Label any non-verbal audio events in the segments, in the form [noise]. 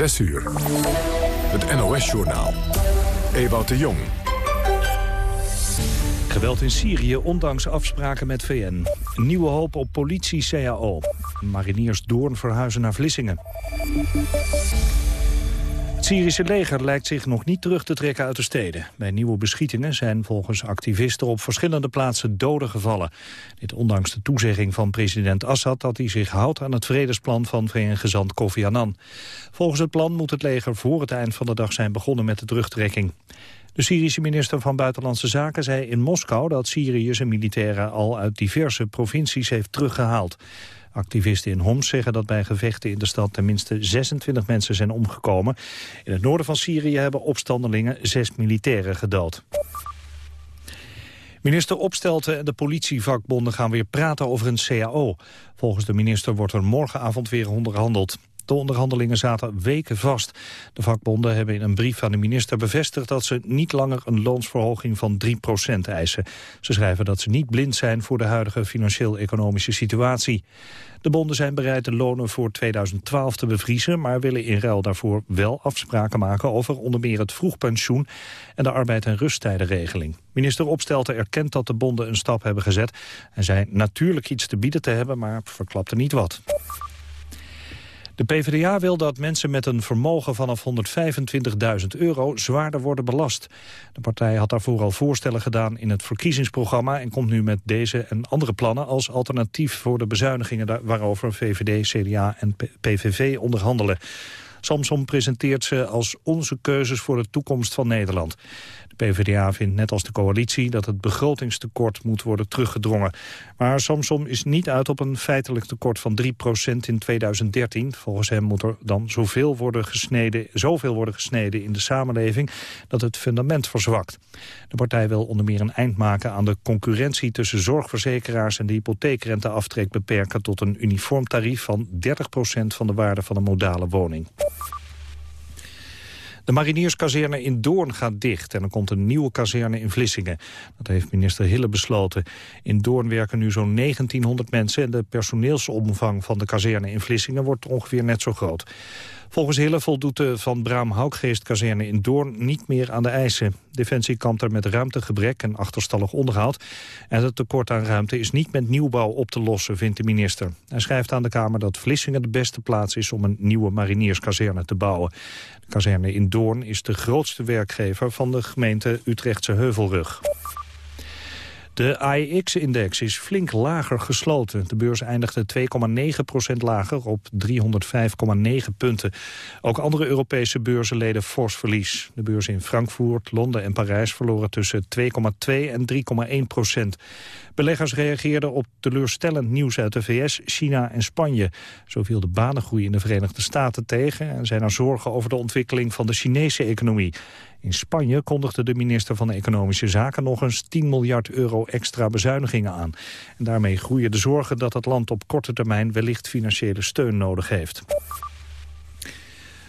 6 uur. Het NOS-journaal. Ewout de Jong. Geweld in Syrië, ondanks afspraken met VN. Nieuwe hoop op politie-CAO. Mariniers Doorn verhuizen naar Vlissingen. Syrische leger lijkt zich nog niet terug te trekken uit de steden. Bij nieuwe beschietingen zijn volgens activisten op verschillende plaatsen doden gevallen. Dit ondanks de toezegging van president Assad dat hij zich houdt aan het vredesplan van VN-gezant Kofi Annan. Volgens het plan moet het leger voor het eind van de dag zijn begonnen met de terugtrekking. De Syrische minister van Buitenlandse Zaken zei in Moskou dat Syrië zijn militairen al uit diverse provincies heeft teruggehaald. Activisten in Homs zeggen dat bij gevechten in de stad tenminste 26 mensen zijn omgekomen. In het noorden van Syrië hebben opstandelingen zes militairen gedood. Minister Opstelten en de politievakbonden gaan weer praten over een CAO. Volgens de minister wordt er morgenavond weer onderhandeld. De onderhandelingen zaten weken vast. De vakbonden hebben in een brief aan de minister bevestigd dat ze niet langer een loonsverhoging van 3% eisen. Ze schrijven dat ze niet blind zijn voor de huidige financieel-economische situatie. De bonden zijn bereid de lonen voor 2012 te bevriezen, maar willen in ruil daarvoor wel afspraken maken over onder meer het vroegpensioen en de arbeid- en rusttijdenregeling. Minister Opstelten erkent dat de bonden een stap hebben gezet en zei natuurlijk iets te bieden te hebben, maar verklapte niet wat. De PvdA wil dat mensen met een vermogen vanaf 125.000 euro zwaarder worden belast. De partij had daarvoor al voorstellen gedaan in het verkiezingsprogramma... en komt nu met deze en andere plannen als alternatief voor de bezuinigingen... waarover VVD, CDA en PVV onderhandelen. Samsom presenteert ze als onze keuzes voor de toekomst van Nederland. PvdA vindt net als de coalitie dat het begrotingstekort moet worden teruggedrongen. Maar Samsom is niet uit op een feitelijk tekort van 3% in 2013. Volgens hem moet er dan zoveel worden gesneden, zoveel worden gesneden in de samenleving dat het fundament verzwakt. De partij wil onder meer een eind maken aan de concurrentie tussen zorgverzekeraars en de hypotheekrenteaftrek beperken tot een uniform tarief van 30% van de waarde van een modale woning. De marinierskazerne in Doorn gaat dicht en er komt een nieuwe kazerne in Vlissingen. Dat heeft minister Hille besloten. In Doorn werken nu zo'n 1900 mensen en de personeelsomvang van de kazerne in Vlissingen wordt ongeveer net zo groot. Volgens Hille voldoet de Van Braam Houkgeest kazerne in Doorn niet meer aan de eisen. Defensie kampt er met ruimtegebrek en achterstallig onderhoud. En het tekort aan ruimte is niet met nieuwbouw op te lossen, vindt de minister. Hij schrijft aan de Kamer dat Vlissingen de beste plaats is om een nieuwe marinierskazerne te bouwen. De kazerne in Doorn is de grootste werkgever van de gemeente Utrechtse Heuvelrug. De AEX-index is flink lager gesloten. De beurs eindigde 2,9% lager op 305,9 punten. Ook andere Europese beurzen leden fors verlies. De beurzen in Frankfurt, Londen en Parijs verloren tussen 2,2 en 3,1 procent. Beleggers reageerden op teleurstellend nieuws uit de VS, China en Spanje. Zo viel de banengroei in de Verenigde Staten tegen... en zijn er zorgen over de ontwikkeling van de Chinese economie. In Spanje kondigde de minister van Economische Zaken nog eens 10 miljard euro extra bezuinigingen aan. En daarmee groeien de zorgen dat het land op korte termijn wellicht financiële steun nodig heeft.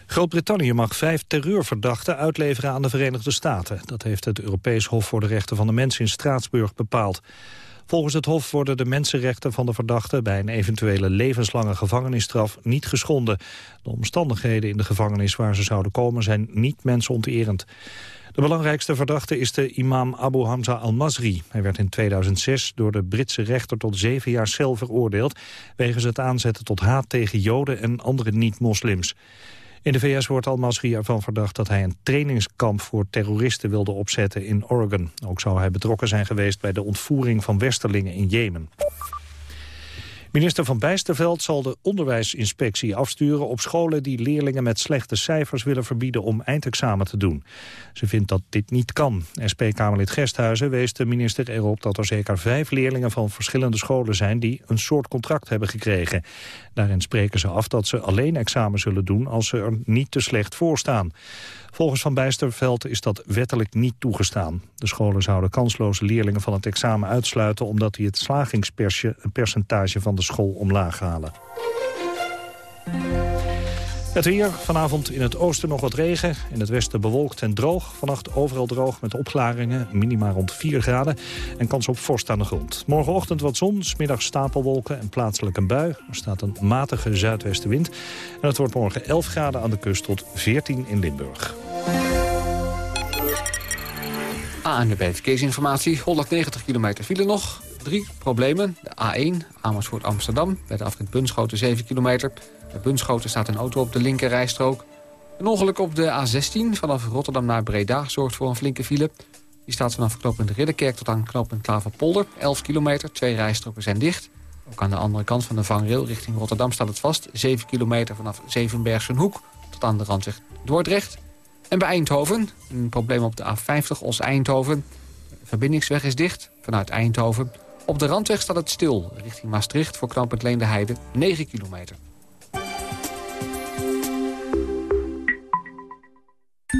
Groot-Brittannië mag vijf terreurverdachten uitleveren aan de Verenigde Staten. Dat heeft het Europees Hof voor de Rechten van de Mens in Straatsburg bepaald. Volgens het Hof worden de mensenrechten van de verdachten... bij een eventuele levenslange gevangenisstraf niet geschonden. De omstandigheden in de gevangenis waar ze zouden komen... zijn niet mensonterend. De belangrijkste verdachte is de imam Abu Hamza al-Masri. Hij werd in 2006 door de Britse rechter tot zeven jaar cel veroordeeld... wegens het aanzetten tot haat tegen Joden en andere niet-moslims. In de VS wordt Al-Masri ervan verdacht dat hij een trainingskamp voor terroristen wilde opzetten in Oregon. Ook zou hij betrokken zijn geweest bij de ontvoering van westerlingen in Jemen. Minister Van Bijsterveld zal de onderwijsinspectie afsturen op scholen die leerlingen met slechte cijfers willen verbieden om eindexamen te doen. Ze vindt dat dit niet kan. SP-Kamerlid Gesthuizen wees de minister erop dat er zeker vijf leerlingen van verschillende scholen zijn die een soort contract hebben gekregen. Daarin spreken ze af dat ze alleen examen zullen doen als ze er niet te slecht voor staan. Volgens Van Bijsterveld is dat wettelijk niet toegestaan. De scholen zouden kansloze leerlingen van het examen uitsluiten... omdat die het slagingspercentage van de school omlaag halen. Het weer, vanavond in het oosten nog wat regen. In het westen bewolkt en droog. Vannacht overal droog met opklaringen, minima rond 4 graden. En kans op vorst aan de grond. Morgenochtend wat zon, smiddag stapelwolken en plaatselijk een bui. Er staat een matige zuidwestenwind. En het wordt morgen 11 graden aan de kust tot 14 in Limburg. ANWB Verkeersinformatie, 190 kilometer file nog. Drie problemen. De A1, Amersfoort Amsterdam, bij de afrit Bunschoten 7 kilometer. Bij Bunschoten staat een auto op de linkerrijstrook. Een ongeluk op de A16 vanaf Rotterdam naar Breda zorgt voor een flinke file. Die staat vanaf knooppunt Ridderkerk tot aan knooppunt Klaverpolder. 11 kilometer, twee rijstroken zijn dicht. Ook aan de andere kant van de vangrail richting Rotterdam staat het vast. 7 kilometer vanaf Zevenbergse Hoek tot aan de randweg Dordrecht. En bij Eindhoven, een probleem op de A50 Os-Eindhoven. De verbindingsweg is dicht vanuit Eindhoven. Op de randweg staat het stil, richting Maastricht voor knooppunt Leende Heide, 9 kilometer.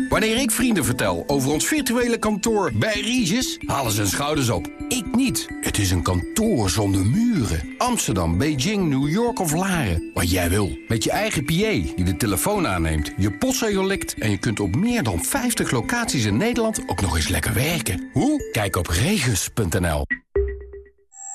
Wanneer ik vrienden vertel over ons virtuele kantoor bij Regis, halen ze hun schouders op. Ik niet. Het is een kantoor zonder muren. Amsterdam, Beijing, New York of Laren. Wat jij wil. Met je eigen PA die de telefoon aanneemt, je postzegel likt... en je kunt op meer dan 50 locaties in Nederland ook nog eens lekker werken. Hoe? Kijk op regis.nl.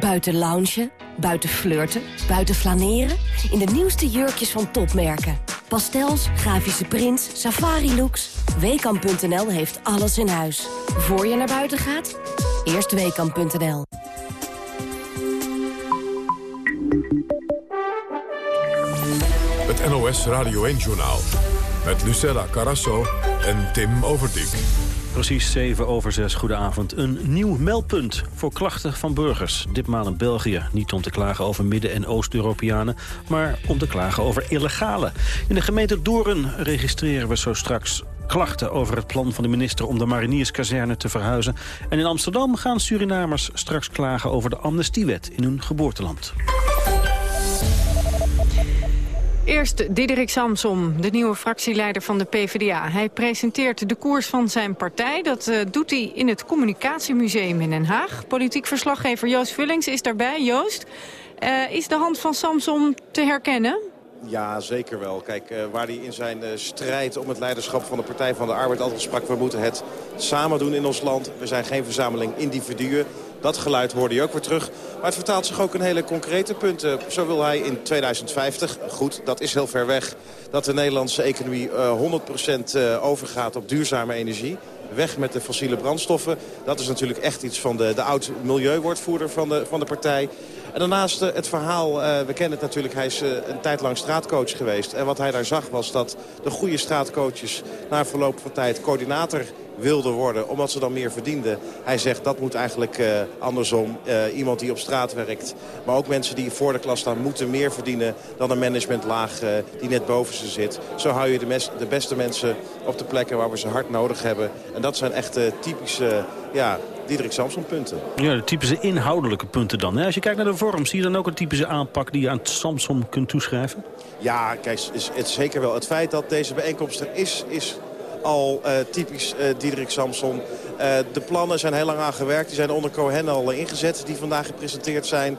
Buiten loungen, buiten flirten, buiten flaneren. In de nieuwste jurkjes van topmerken. Pastels, grafische prints, safari-looks. Weekamp.nl heeft alles in huis. Voor je naar buiten gaat, eerst Weekamp.nl. Het NOS Radio 1-journaal. Met Lucella Carasso en Tim Overdijk. Precies 7 over 6, goedenavond. Een nieuw meldpunt voor klachten van burgers. Ditmaal in België. Niet om te klagen over Midden- en Oost-Europeanen... maar om te klagen over illegale. In de gemeente Doorn registreren we zo straks klachten over het plan van de minister om de marinierskazerne te verhuizen. En in Amsterdam gaan Surinamers straks klagen over de amnestiewet in hun geboorteland. Eerst Diederik Samsom, de nieuwe fractieleider van de PvdA. Hij presenteert de koers van zijn partij. Dat uh, doet hij in het Communicatiemuseum in Den Haag. Politiek verslaggever Joost Vullings is daarbij. Joost, uh, is de hand van Samsom te herkennen? Ja, zeker wel. Kijk, uh, waar hij in zijn strijd om het leiderschap van de Partij van de Arbeid altijd sprak... we moeten het samen doen in ons land. We zijn geen verzameling individuen. Dat geluid hoorde je ook weer terug. Maar het vertaalt zich ook in hele concrete punten. Zo wil hij in 2050, goed, dat is heel ver weg... dat de Nederlandse economie uh, 100% overgaat op duurzame energie. Weg met de fossiele brandstoffen. Dat is natuurlijk echt iets van de, de oud-milieuwoordvoerder van de, van de partij. En daarnaast uh, het verhaal, we kennen het natuurlijk, hij is een tijd lang straatcoach geweest. En wat hij daar zag was dat de goede straatcoaches na verloop van tijd coördinator wilden worden, omdat ze dan meer verdienden. Hij zegt dat moet eigenlijk uh, andersom. Uh, iemand die op straat werkt, maar ook mensen die voor de klas staan... moeten meer verdienen dan een managementlaag uh, die net boven ze zit. Zo hou je de, mes, de, beste mensen op de plekken waar we ze hard nodig hebben. En dat zijn echt typische ja, Diederik Samson punten. Ja, de typische inhoudelijke punten dan. Hè? Als je kijkt naar de vorm, zie je dan ook een typische aanpak... die je aan Samson kunt toeschrijven? Ja, kijk, het is zeker wel. Het feit dat deze bijeenkomst er is, is al uh, typisch uh, Diederik Samson. Uh, de plannen zijn heel lang aan gewerkt. Die zijn onder Cohen al ingezet, die vandaag gepresenteerd zijn.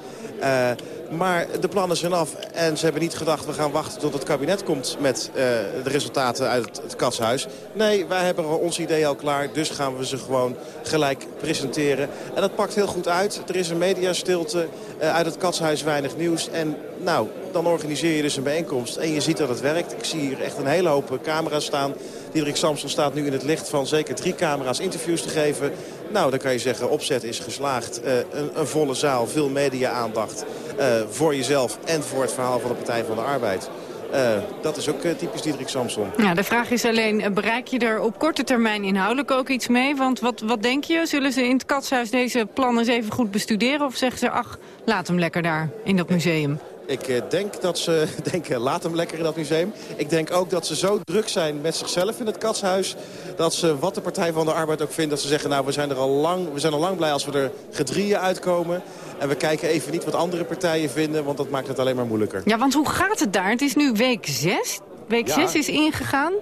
maar de plannen zijn af en ze hebben niet gedacht... we gaan wachten tot het kabinet komt met de resultaten uit het, het katshuis. Nee, wij hebben ons idee al klaar, dus gaan we ze gewoon gelijk presenteren. En dat pakt heel goed uit. Er is een mediastilte, uit het katshuis weinig nieuws. En nou, dan organiseer je dus een bijeenkomst en je ziet dat het werkt. Ik zie hier echt een hele hoop camera's staan... Diederik Samson staat nu in het licht van zeker drie camera's interviews te geven. Nou, dan kan je zeggen, opzet is geslaagd. Uh, een, een, volle zaal, veel media-aandacht uh, voor jezelf en voor het verhaal van de Partij van de Arbeid. Uh, dat is ook typisch Diederik Samson. Ja, de vraag is alleen, bereik je er op korte termijn inhoudelijk ook iets mee? Want wat, wat denk je? Zullen ze in het katshuis deze plannen eens even goed bestuderen? Of zeggen ze, ach, laat hem lekker daar in dat museum? Ik eh, denk dat ze [laughs] denken, laat hem lekker in dat museum. Ik denk ook dat ze zo druk zijn met zichzelf in het katshuis... dat ze, wat de Partij van de Arbeid ook vindt, dat ze zeggen... nou, we zijn er al lang, we zijn al lang blij als we er gedrieën uitkomen. En we kijken even niet wat andere partijen vinden, want dat maakt het alleen maar moeilijker. Ja, want hoe gaat het daar? Het is nu week 6. Week 6 is ingegaan.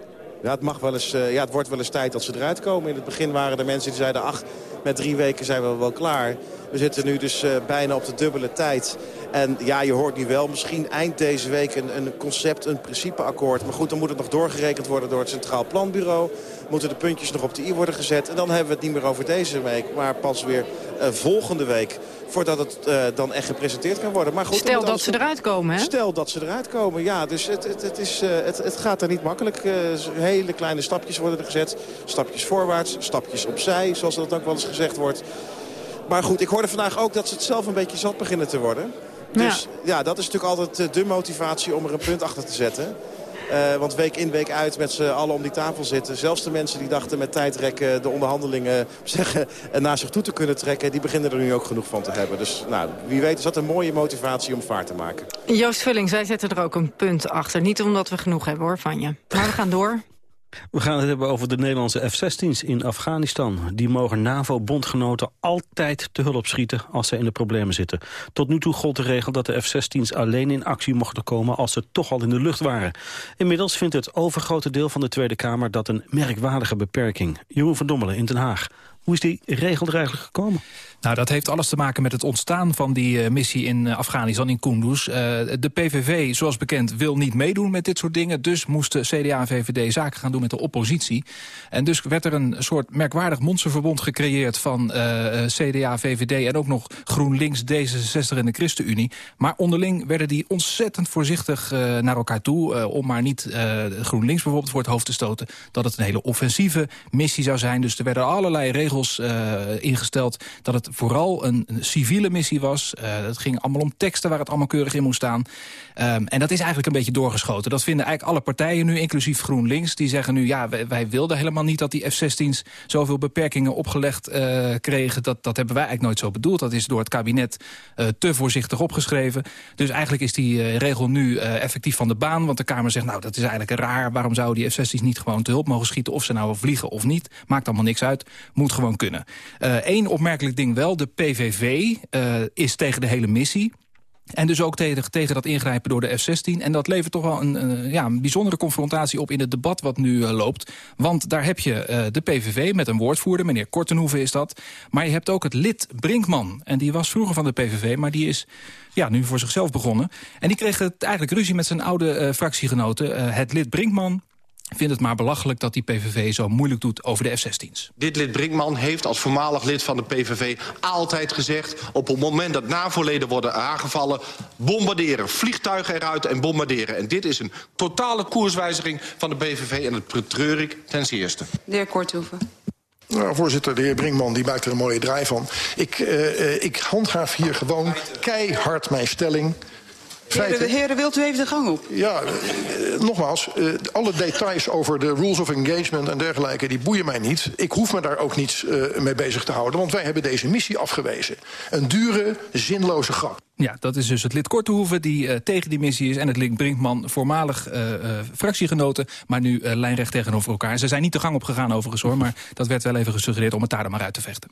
Ja, het, mag wel eens, uh, ja, het wordt wel eens tijd dat ze eruit komen. In het begin waren er mensen die zeiden... ach, met drie weken zijn we wel klaar. We zitten nu dus uh, bijna op de dubbele tijd. En ja, je hoort nu wel misschien eind deze week een, een concept, een principeakkoord. Maar goed, dan moet het nog doorgerekend worden door het Centraal Planbureau. Moeten de puntjes nog op de i worden gezet. En dan hebben we het niet meer over deze week, maar pas weer uh, volgende week. Voordat het uh, dan echt gepresenteerd kan worden. Maar goed, Stel dat ze eruit komen, hè? Stel dat ze eruit komen, ja. Dus het, het, het, is, uh, het, het gaat er niet makkelijk. hele kleine stapjes worden er gezet. Stapjes voorwaarts, stapjes opzij, zoals dat ook wel eens gezegd wordt. Maar goed, ik hoorde vandaag ook dat ze het zelf een beetje zat beginnen te worden. Dus ja, ja dat is natuurlijk altijd de motivatie om er een punt achter te zetten. Uh, want week in, week uit met z'n allen om die tafel zitten. Zelfs de mensen die dachten met tijdrekken de onderhandelingen [laughs] zeggen, naar zich toe te kunnen trekken... die beginnen er nu ook genoeg van te hebben. Dus nou, wie weet is dat een mooie motivatie om vaart te maken. Joost Vullings, wij zetten er ook een punt achter. Niet omdat we genoeg hebben hoor van je. Maar we gaan door. We gaan het hebben over de Nederlandse F-16's in Afghanistan. Die mogen NAVO-bondgenoten altijd te hulp schieten als ze in de problemen zitten. Tot nu toe gold de regel dat de F-16's alleen in actie mochten komen als ze toch al in de lucht waren. Inmiddels vindt het overgrote deel van de Tweede Kamer dat een merkwaardige beperking. Jeroen van Dommelen in Den Haag. Hoe is die regel er eigenlijk gekomen? Nou, dat heeft alles te maken met het ontstaan van die uh, missie in uh, Afghanistan, in Kunduz. Uh, de PVV, zoals bekend, wil niet meedoen met dit soort dingen. Dus moesten CDA en VVD zaken gaan doen met de oppositie. En dus werd er een soort merkwaardig monsterverbond gecreëerd... van CDA, VVD en ook nog GroenLinks, D66 en de ChristenUnie. Maar onderling werden die ontzettend voorzichtig naar elkaar toe... om maar niet GroenLinks bijvoorbeeld voor het hoofd te stoten... dat het een hele offensieve missie zou zijn. Dus er werden allerlei regels ingesteld dat het vooral een, civiele missie was. Het ging allemaal om teksten waar het allemaal keurig in moest staan. Um, en dat is eigenlijk een beetje doorgeschoten. Dat vinden eigenlijk alle partijen nu, inclusief GroenLinks. Die zeggen nu, ja, wij, wij wilden helemaal niet dat die F-16's zoveel beperkingen opgelegd uh, kregen. Dat, dat hebben wij eigenlijk nooit zo bedoeld. Dat is door het kabinet te voorzichtig opgeschreven. Dus eigenlijk is die regel nu effectief van de baan. Want de Kamer zegt, nou, dat is eigenlijk raar. Waarom zouden die F-16's niet gewoon te hulp mogen schieten? Of ze nou vliegen of niet. Maakt allemaal niks uit. Moet gewoon kunnen. Eén opmerkelijk ding wel. De PVV uh, is tegen de hele missie. En dus ook tegen, tegen dat ingrijpen door de F-16. En dat levert toch wel een, een, ja, een bijzondere confrontatie op in het debat wat nu uh, loopt. Want daar heb je de PVV met een woordvoerder, meneer Kortenhoeven is dat. Maar je hebt ook het lid Brinkman. En die was vroeger van de PVV, maar die is ja, nu voor zichzelf begonnen. En die kreeg het eigenlijk ruzie met zijn oude fractiegenoten. het lid Brinkman vindt het maar belachelijk dat die PVV zo moeilijk doet over de F-16's. Dit lid Brinkman heeft als voormalig lid van de PVV altijd gezegd... op het moment dat NAVO-leden worden aangevallen... bombarderen, vliegtuigen eruit en bombarderen. En dit is een totale koerswijziging van de PVV... en het betreur ik ten zeerste. De heer Korthoeven. Nou, voorzitter, de heer Brinkman die maakt er een mooie draai van. Ik, uh, ik handhaaf hier gewoon keihard mijn stelling... Heren, heren, wilt u even de gang op? Ja, uh, nogmaals, uh, alle details over de rules of engagement en dergelijke... die boeien mij niet. Ik hoef me daar ook niets uh, mee bezig te houden... want wij hebben deze missie afgewezen. Een dure, zinloze grap. Ja, dat is dus het lid Kortehoeven die uh, tegen die missie is... en het lid Brinkman, voormalig uh, uh, fractiegenoten... maar nu lijnrecht tegenover elkaar. Ze zijn niet de gang opgegaan overigens hoor... maar dat werd wel even gesuggereerd om het daar dan maar uit te vechten.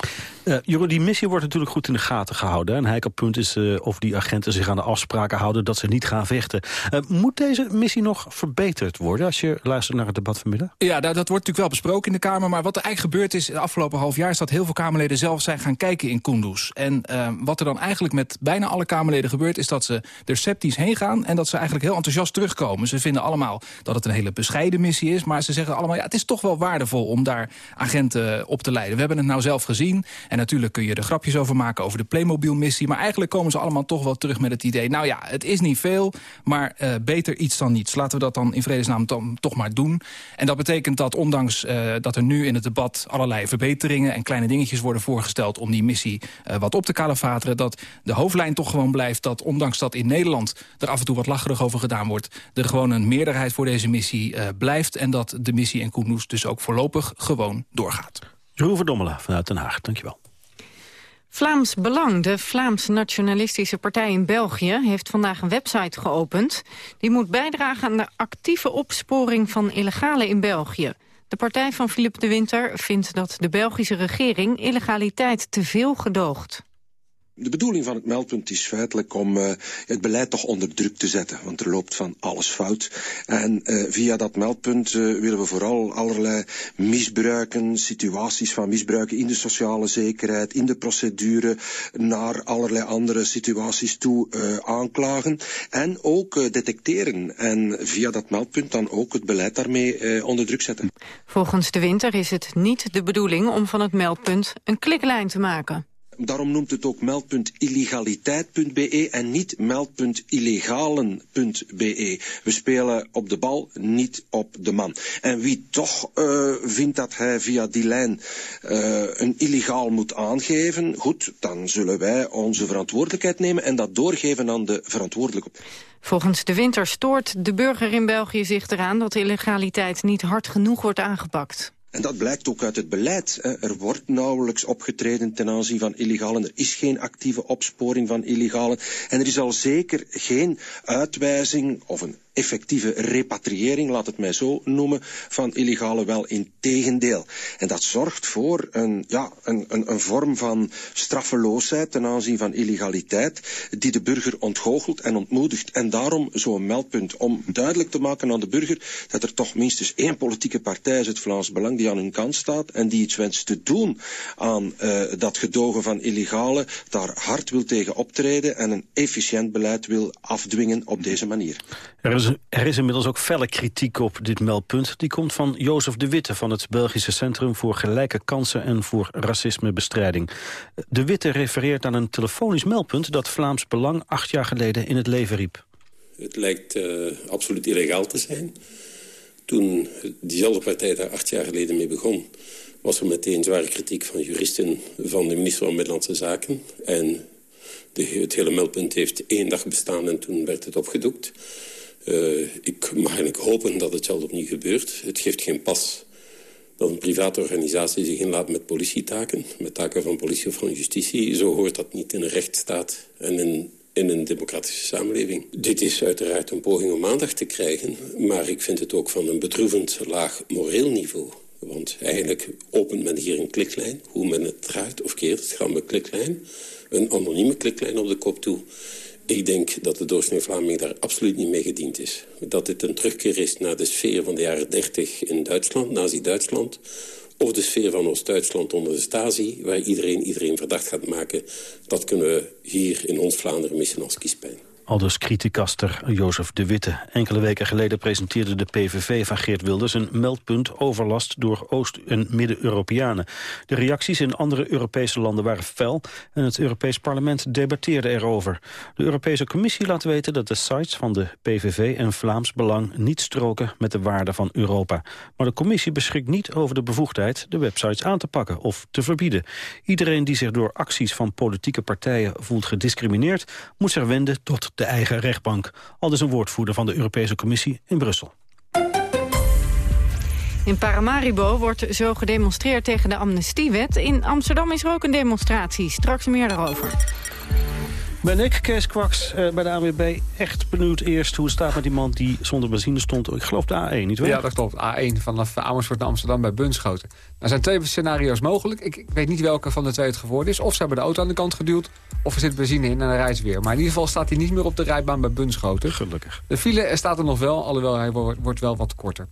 Jeroen, die missie wordt natuurlijk goed in de gaten gehouden. Een heikel punt is of die agenten zich aan de afspraken houden... dat ze niet gaan vechten. moet deze missie nog verbeterd worden... als je luistert naar het debat vanmiddag? Ja, dat, dat wordt natuurlijk wel besproken in de Kamer... maar wat er eigenlijk gebeurd is de afgelopen half jaar... is dat heel veel Kamerleden zelf zijn gaan kijken in Kunduz. En wat er dan eigenlijk met bijna alle Kamerleden gebeurt... is dat ze er sceptisch heen gaan en dat ze eigenlijk heel enthousiast terugkomen. Ze vinden allemaal dat het een hele bescheiden missie is... maar ze zeggen allemaal, ja, het is toch wel waardevol om daar agenten op te leiden. We hebben het nou zelf gezien en natuurlijk kun je er grapjes over maken... over de Playmobil-missie, maar eigenlijk komen ze allemaal toch wel terug met het idee... nou ja, het is niet veel, maar uh, beter iets dan niets. Laten we dat dan in vredesnaam toch maar doen. En dat betekent dat ondanks uh, dat er nu in het debat allerlei verbeteringen... en kleine dingetjes worden voorgesteld om die missie wat op te kalefateren... dat de hoofdlijn toch gewoon blijft dat ondanks dat in Nederland er af en toe wat lacherig over gedaan wordt... er gewoon een meerderheid voor deze missie uh, blijft... en dat de missie in Kunduz dus ook voorlopig gewoon doorgaat. Jeroen Verdommelen vanuit Den Haag, dankjewel. Vlaams Belang, de Vlaams nationalistische partij in België... heeft vandaag een website geopend. Die moet bijdragen aan de actieve opsporing van illegale in België. De partij van Philippe de Winter vindt dat de Belgische regering... illegaliteit te veel gedoogt. De bedoeling van het meldpunt is feitelijk om uh, het beleid toch onder druk te zetten. Want er loopt van alles fout. En uh, via dat meldpunt uh, willen we vooral allerlei misbruiken, situaties van misbruiken in de sociale zekerheid, in de procedure, naar allerlei andere situaties toe aanklagen. En ook detecteren. En via dat meldpunt dan ook het beleid daarmee onder druk zetten. Volgens de winter is het niet de bedoeling om van het meldpunt een kliklijn te maken. Daarom noemt het ook meldpuntillegaliteit.be en niet meldpuntillegalen.be. We spelen op de bal, niet op de man. En wie toch uh, vindt dat hij via die lijn uh, een illegaal moet aangeven, goed, dan zullen wij onze verantwoordelijkheid nemen en dat doorgeven aan de verantwoordelijke. Volgens de winter stoort de burger in België zich eraan dat illegaliteit niet hard genoeg wordt aangepakt. En dat blijkt ook uit het beleid. Er wordt nauwelijks opgetreden ten aanzien van illegalen. Er is geen actieve opsporing van illegalen. En er is al zeker geen uitwijzing of een effectieve repatriëring, laat het mij zo noemen, van illegale wel in tegendeel. En dat zorgt voor een, ja, een, een, een vorm van straffeloosheid ten aanzien van illegaliteit, die de burger ontgoochelt en ontmoedigt. En daarom zo'n meldpunt om duidelijk te maken aan de burger dat er toch minstens één politieke partij is, het Vlaams Belang, die aan hun kant staat en die iets wenst te doen aan uh, dat gedogen van illegale, daar hard wil tegen optreden en een efficiënt beleid wil afdwingen op deze manier. Er er is inmiddels ook felle kritiek op dit meldpunt. Die komt van Jozef de Witte van het Belgische Centrum voor Gelijke Kansen en voor Racismebestrijding. De Witte refereert aan een telefonisch meldpunt dat Vlaams Belang acht jaar geleden in het leven riep. Het lijkt uh, absoluut illegaal te zijn. Toen diezelfde partij daar acht jaar geleden mee begon... was er meteen zware kritiek van juristen van de minister van Binnenlandse Zaken. En het hele meldpunt heeft één dag bestaan en toen werd het opgedoekt. Uh, ik mag eigenlijk hopen dat hetzelfde opnieuw gebeurt. Het geeft geen pas dat een private organisatie zich inlaat met politietaken. Met taken van politie of van justitie. Zo hoort dat niet in een rechtsstaat en in, in een democratische samenleving. Dit is uiteraard een poging om aandacht te krijgen. Maar ik vind het ook van een bedroevend laag moreel niveau. Want eigenlijk opent men hier een kliklijn. Hoe men het draait of keert, het gaat met kliklijn. Een anonieme kliklijn op de kop toe. Ik denk dat de doorsnee Vlaming daar absoluut niet mee gediend is. Dat dit een terugkeer is naar de sfeer van de jaren 30 in Duitsland, nazi-Duitsland... of de sfeer van Oost-Duitsland onder de Stasi... waar iedereen iedereen verdacht gaat maken... dat kunnen we hier in ons Vlaanderen missen als kiespijn. Aldus criticaster Jozef de Witte. Enkele weken geleden presenteerde de PVV van Geert Wilders... een meldpunt overlast door Oost- en Midden-Europeanen. De reacties in andere Europese landen waren fel... en het Europees Parlement debatteerde erover. De Europese Commissie laat weten dat de sites van de PVV en Vlaams Belang... niet stroken met de waarden van Europa. Maar de Commissie beschikt niet over de bevoegdheid... de websites aan te pakken of te verbieden. Iedereen die zich door acties van politieke partijen voelt gediscrimineerd... moet zich wenden tot de eigen rechtbank. Al dus een woordvoerder van de Europese Commissie in Brussel. In Paramaribo wordt zo gedemonstreerd tegen de amnestiewet. In Amsterdam is er ook een demonstratie. Straks meer daarover. Ben ik, Kees Kwaks, uh, bij de AWB, echt benieuwd eerst hoe het staat met die man die zonder benzine stond. Ik geloof de A1, niet waar? Ja, dat klopt. A1 vanaf Amersfoort naar Amsterdam bij Bunschoten. Er zijn twee scenario's mogelijk. Ik, ik, weet niet welke van de twee het geworden is. Of ze hebben de auto aan de kant geduwd, of er zit benzine in en hij rijdt weer. Maar in ieder geval staat hij niet meer op de rijbaan bij Bunschoten. Gelukkig. De file staat er nog wel, alhoewel hij wordt, wordt wel wat korter.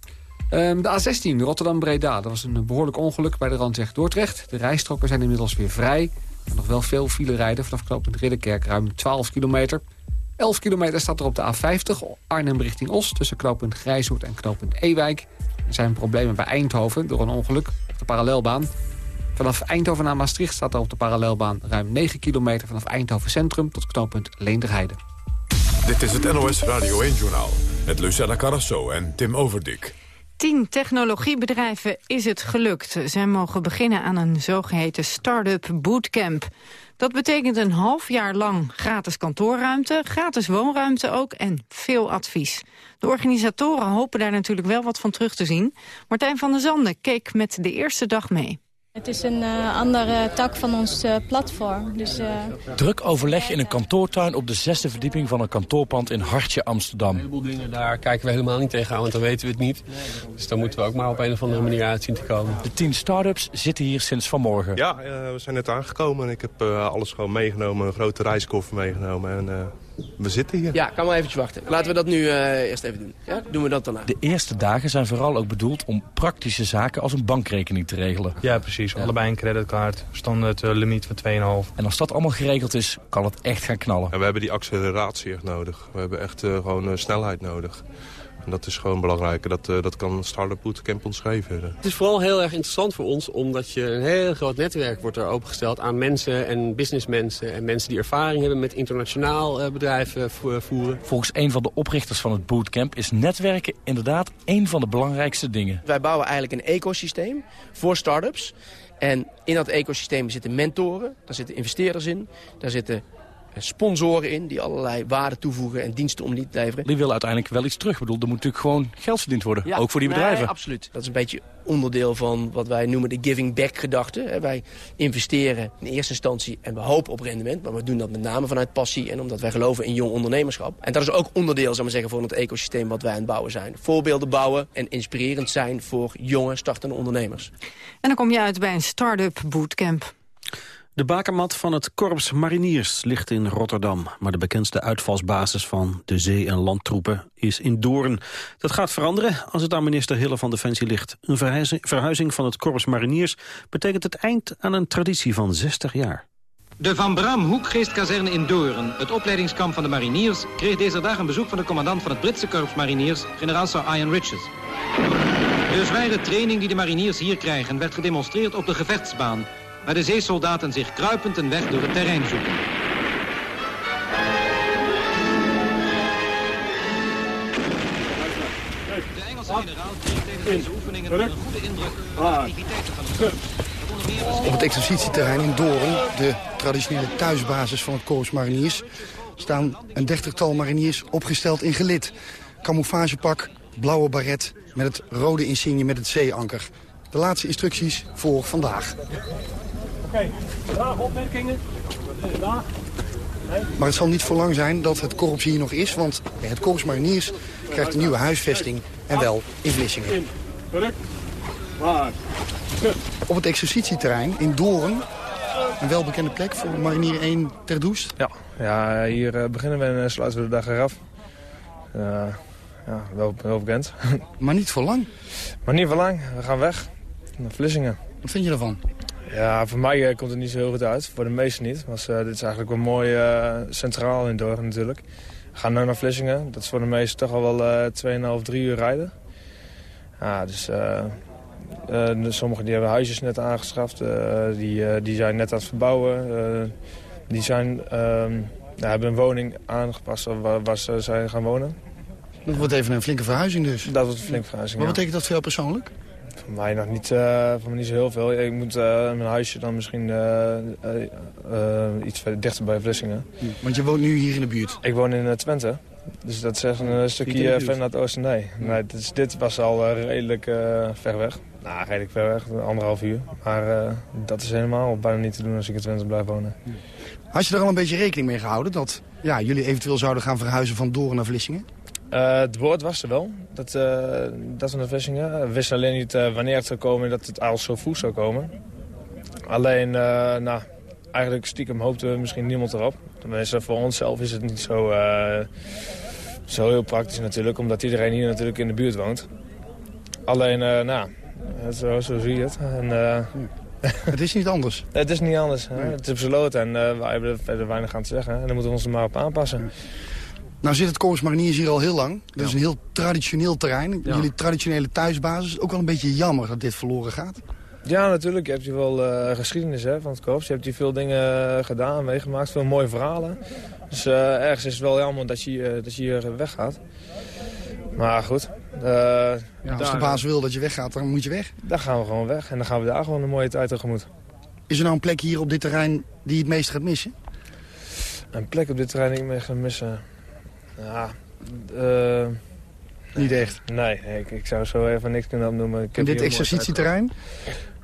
Um, de A16, Rotterdam-Breda. Dat was een behoorlijk ongeluk bij de Randweg Dordrecht. De rijstroken zijn inmiddels weer vrij. Nog wel veel file rijden vanaf knooppunt Ridderkerk, ruim 12 kilometer. 11 kilometer staat er op de A50, Arnhem richting Os... tussen knooppunt Grijshoort en knooppunt Ewijk. Er zijn problemen bij Eindhoven door een ongeluk op de parallelbaan. Vanaf Eindhoven naar Maastricht staat er op de parallelbaan... ruim 9 kilometer vanaf Eindhoven Centrum tot knooppunt Leenderheide. Dit is het NOS Radio 1-journaal met Lucella Carrasso en Tim Overdik. Tien technologiebedrijven is het gelukt. Zij mogen beginnen aan een zogeheten start-up bootcamp. Dat betekent een half jaar lang gratis kantoorruimte, gratis woonruimte ook en veel advies. De organisatoren hopen daar natuurlijk wel wat van terug te zien. Martijn van der Zanden keek met de eerste dag mee. Het is een uh, andere tak van ons uh, platform. Dus, uh... Druk overleg in een kantoortuin op de zesde verdieping van een kantoorpand in Hartje, Amsterdam. Een heleboel dingen daar kijken we helemaal niet tegenaan, want dan weten we het niet. Dus dan moeten we ook maar op een of andere manier uitzien te komen. De tien start-ups zitten hier sinds vanmorgen. Ja, we zijn net aangekomen en ik heb alles gewoon meegenomen. Een grote reiskoffer meegenomen en we zitten hier. Ja, kan wel eventjes wachten. Laten we dat nu uh, eerst even doen. Ja? Doen we dat daarna. De eerste dagen zijn vooral ook bedoeld om praktische zaken als een bankrekening te regelen. Ja, precies. Ja. Allebei een creditcard, standaard uh, limiet van 2,5. En als dat allemaal geregeld is, kan het echt gaan knallen. En we hebben die acceleratie echt nodig. We hebben echt uh, gewoon snelheid nodig. En dat is gewoon belangrijk. Dat, uh, dat kan Startup Bootcamp ons geven. Het is vooral heel erg interessant voor ons... omdat je een heel groot netwerk wordt er opengesteld aan mensen en businessmensen... en mensen die ervaring hebben met internationaal uh, bedrijven voeren. Volgens een van de oprichters van het bootcamp... is netwerken inderdaad een van de belangrijkste dingen. Wij bouwen eigenlijk een ecosysteem voor startups. En in dat ecosysteem zitten mentoren, daar zitten investeerders in... daar zitten sponsoren in die allerlei waarde toevoegen en diensten om niet te leveren. Die willen uiteindelijk wel iets terug. bedoel, er moet natuurlijk gewoon geld verdiend worden, ja, ook voor die bedrijven. Nee, absoluut. Dat is een beetje onderdeel van wat wij noemen de giving back gedachte. Wij investeren in eerste instantie en we hopen op rendement, maar we doen dat met name vanuit passie en omdat wij geloven in jong ondernemerschap. En dat is ook onderdeel, zou maar zeggen, van het ecosysteem wat wij aan het bouwen zijn. Voorbeelden bouwen en inspirerend zijn voor jonge startende ondernemers. En dan kom je uit bij een start-up bootcamp. De bakermat van het Korps Mariniers ligt in Rotterdam. Maar de bekendste uitvalsbasis van de zee- en landtroepen is in Doorn. Dat gaat veranderen als het aan minister Hille van Defensie ligt. Een verhuizing van het Korps Mariniers betekent het eind aan een traditie van 60 jaar. De Van Bram Hoekgeestkazerne in Doorn, het opleidingskamp van de mariniers... kreeg deze dag een bezoek van de commandant van het Britse Korps Mariniers, generaal Sir Ian Richards. De zware training die de mariniers hier krijgen werd gedemonstreerd op de gevechtsbaan waar de zeesoldaten zich kruipend een weg door het terrein zoeken. De Engelse generaal kreeg tegen deze oefeningen een goede indruk van de activiteiten van de Op het exercitieterrein in Doorn, de traditionele thuisbasis van het Corps Mariniers... staan een dertigtal mariniers opgesteld in gelid. Camouflagepak, blauwe baret met het rode insigne met het zeeanker. De laatste instructies voor vandaag. Oké, okay. opmerkingen. Maar het zal niet voor lang zijn dat het korps hier nog is... want het korps mariniers krijgt een nieuwe huisvesting en wel in Vlissingen. Op het exercitieterrein in Doorn, een welbekende plek voor marinier 1 ter Doest. Ja, ja hier uh, beginnen we en uh, sluiten we de dag eraf. Uh, ja, wel, wel bekend. [laughs] Maar niet voor lang? Maar niet voor lang. We gaan weg naar Vlissingen. Wat vind je ervan? Ja, voor mij uh, komt het niet zo heel goed uit. Voor de meesten niet. Want uh, dit is eigenlijk wel mooi uh, centraal in Dorp natuurlijk. We gaan nu naar Vlissingen. Dat is voor de meesten toch al wel 2,5, 3 uur rijden. Ja, dus sommigen die hebben huisjes net aangeschaft. die, die zijn net aan het verbouwen. die zijn, ehm, ja, hebben een woning aangepast waar, waar ze zijn gaan wonen. Dat wordt even een flinke verhuizing dus. Dat wordt een flinke verhuizing, Wat betekent dat voor jou persoonlijk? Voor mij nog niet, uh, voor mij niet zo heel veel. Ik moet uh, mijn huisje dan misschien uh, iets verder dichter bij Vlissingen. Want je woont nu hier in de buurt? Ik woon in Twente. Dus dat is een stukje verder naar het oosten. Nee, nee dit, dit was al redelijk ver weg. Nou, redelijk ver weg, anderhalf uur. Maar dat is helemaal bijna niet te doen als ik in Twente blijf wonen. Had je er al een beetje rekening mee gehouden dat ja, jullie eventueel zouden gaan verhuizen van Doorn naar Vlissingen? Uh, het woord was er wel, dat, uh, dat van de Vlissingen. We wisten alleen niet uh, wanneer het zou komen en dat het al zo vroeg zou komen. Alleen, nou, eigenlijk stiekem hoopten we misschien niemand erop. Tenminste, voor onszelf is het niet zo, zo heel praktisch natuurlijk, omdat iedereen hier natuurlijk in de buurt woont. Alleen, nou, zo, zo zie je het. En, het is niet anders. [laughs] het is niet anders. Hè? Het is besloten en wij hebben er verder weinig aan te zeggen. En dan moeten we ons er maar op aanpassen. Nou zit het Corps Mariniers hier al heel lang. Dat is een heel traditioneel terrein. Jullie traditionele thuisbasis. Ook wel een beetje jammer dat dit verloren gaat. Ja, natuurlijk. Je hebt hier wel uh, geschiedenis hè, van het korps. Je hebt hier veel dingen gedaan, meegemaakt. Veel mooie verhalen. Dus uh, ergens is het wel jammer dat je, uh, dat je hier weggaat. Maar goed. Ja, als de baas wil dat je weggaat, dan moet je weg. Dan gaan we gewoon weg. En dan gaan we daar gewoon een mooie tijd tegemoet. Is er nou een plek hier op dit terrein die je het meest gaat missen? Een plek op dit terrein die ik me ga missen? Ja, uh, Niet echt? Nee, ik, ik, zou zo even niks kunnen opnoemen. Ik en dit exercitieterrein?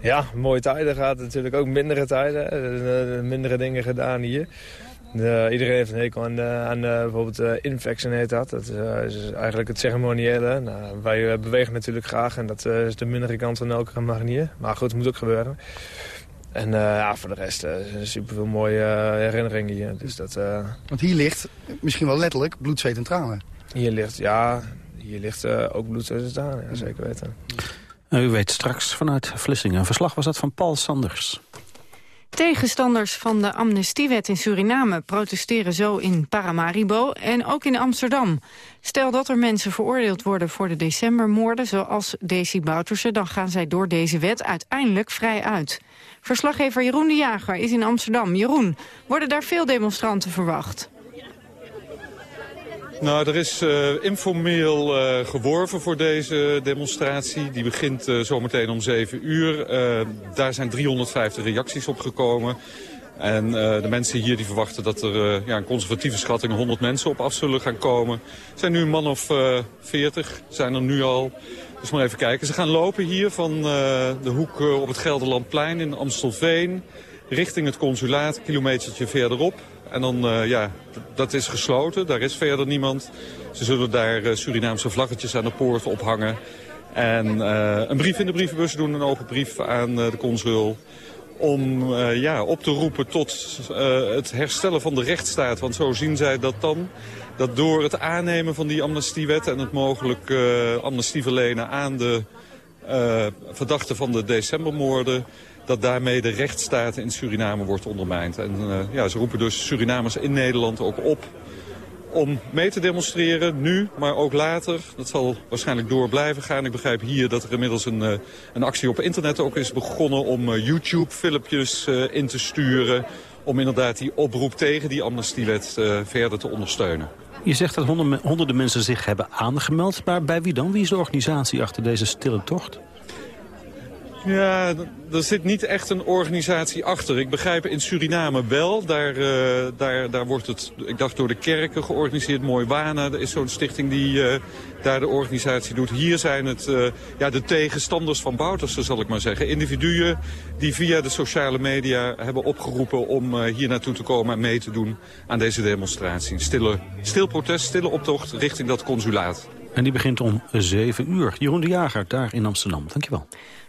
Ja, mooie tijden gaat natuurlijk ook mindere tijden. mindere dingen gedaan hier. iedereen heeft een hekel aan, aan bijvoorbeeld infection heet dat. Dat is eigenlijk het ceremoniële. Nou, wij bewegen natuurlijk graag en dat is de mindere kant van elke manier. Maar goed, het moet ook gebeuren. En ja, voor de rest uh, super veel mooie herinneringen hier. Dus dat, Want hier ligt, misschien wel letterlijk, bloed, zweet en tranen. Hier ligt, ja, hier ligt ook bloed, zweet en tranen, ja, zeker weten. U weet straks vanuit Vlissingen. Een verslag was dat van Paul Sanders. Tegenstanders van de amnestiewet in Suriname protesteren zo in Paramaribo en ook in Amsterdam. Stel dat er mensen veroordeeld worden voor de decembermoorden zoals Desi Bouterse, dan gaan zij door deze wet uiteindelijk vrij uit. Verslaggever Jeroen de Jager is in Amsterdam. Jeroen, worden daar veel demonstranten verwacht? Nou, er is uh, informeel uh, geworven voor deze demonstratie. Die begint uh, zometeen om 7 uur. daar zijn 350 reacties op gekomen. En de mensen hier die verwachten dat er ja, een conservatieve schatting 100 mensen op af zullen gaan komen. Zijn nu een man of 40, zijn er nu al. Dus maar even kijken. Ze gaan lopen hier van de hoek op het Gelderlandplein in Amstelveen richting het consulaat, kilometertje verderop. En dan, uh, ja, dat is gesloten. Daar is verder niemand. Ze zullen daar Surinaamse vlaggetjes aan de poort ophangen. En een brief in de brievenbus doen, een open brief aan de consul. Om ja, op te roepen tot het herstellen van de rechtsstaat. Want zo zien zij dat dan. Dat door het aannemen van die amnestiewet en het mogelijk amnestie verlenen aan de verdachten van de decembermoorden dat daarmee de rechtsstaat in Suriname wordt ondermijnd. En uh, ja, ze roepen dus Surinamers in Nederland ook op om mee te demonstreren, nu, maar ook later. Dat zal waarschijnlijk door blijven gaan. Ik begrijp hier dat er inmiddels een, een actie op internet ook is begonnen... om YouTube-filmpjes in te sturen... om inderdaad die oproep tegen die amnestiewet verder te ondersteunen. Je zegt dat honderden mensen zich hebben aangemeld. Maar bij wie dan? Wie is de organisatie achter deze stille tocht? Ja, er zit niet echt een organisatie achter. Ik begrijp in Suriname wel. Daar, uh, daar, daar wordt het, ik dacht door de kerken georganiseerd. Mooi Wana, is zo'n stichting die uh, daar de organisatie doet. Hier zijn het uh, ja, de tegenstanders van Bouterse, zal ik maar zeggen. Individuen die via de sociale media hebben opgeroepen om hier naartoe te komen en mee te doen aan deze demonstratie. Stille, stil protest, stille optocht richting dat consulaat. En die begint om 7 uur. Jeroen de Jager, daar in Amsterdam. Dankjewel.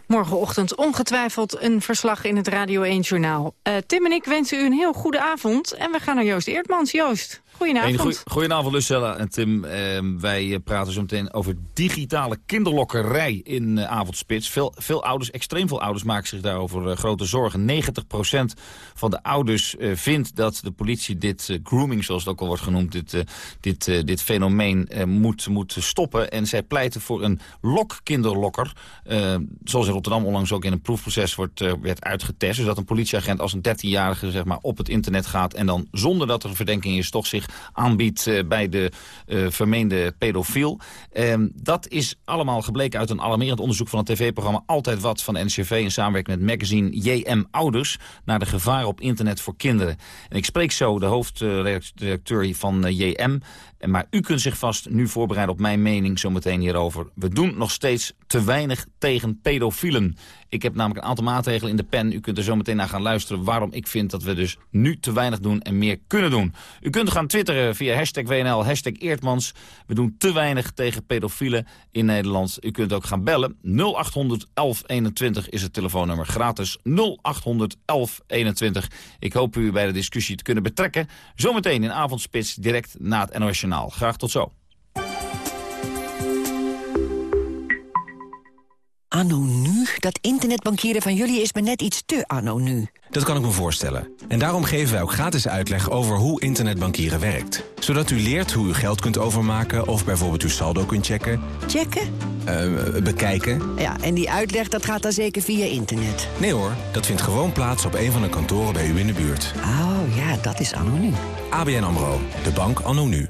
Morgenochtend ongetwijfeld een verslag in het Radio 1-journaal. Uh, Tim en ik wensen u een heel goede avond. En we gaan naar Joost Eertmans. Joost. Goedenavond. goedenavond Lucella en Tim. Uh, wij eh, praten zo meteen over digitale kinderlokkerij in uh, Avondspits. Veel, veel ouders, extreem veel ouders maken zich daarover uh, grote zorgen. 90% van de ouders vindt dat de politie dit grooming, zoals het ook al wordt genoemd, dit, dit, dit fenomeen moet, moet stoppen. En zij pleiten voor een lokkinderlokker. zoals in Rotterdam onlangs ook in een proefproces wordt, werd uitgetest. Dus dat een politieagent als een 13-jarige zeg maar, op het internet gaat en dan zonder dat er een verdenking is toch zich aanbiedt eh, bij de uh, vermeende pedofiel. Ehm, dat is allemaal gebleken uit een alarmerend onderzoek van het tv-programma Altijd Wat van NCV in samenwerking met magazine JM Ouders naar de gevaren op internet voor kinderen. En ik spreek zo de hoofdredacteur van eh, JM. Maar u kunt zich vast nu voorbereiden op mijn mening zometeen hierover. We doen nog steeds te weinig tegen pedofielen. Ik heb namelijk een aantal maatregelen in de pen. U kunt er zo meteen naar gaan luisteren waarom ik vind dat we dus nu te weinig doen en meer kunnen doen. U kunt gaan twitteren via hashtag WNL, hashtag Eertmans. We doen te weinig tegen pedofielen in Nederland. U kunt ook gaan bellen. 0800 1121 is het telefoonnummer. Gratis 0800 1121. Ik hoop u bij de discussie te kunnen betrekken. Zometeen in avondspits direct na het NOS Graag tot zo. Anno nu? Dat internetbankieren van jullie is me net iets te anno nu. Dat kan ik me voorstellen. En daarom geven wij ook gratis uitleg over hoe internetbankieren werkt. Zodat u leert hoe u geld kunt overmaken of bijvoorbeeld uw saldo kunt checken. Checken? Uh, bekijken. Ja, en die uitleg dat gaat dan zeker via internet? Nee hoor, dat vindt gewoon plaats op een van de kantoren bij u in de buurt. Oh ja, dat is anno nu. ABN AMRO, de bank anno nu.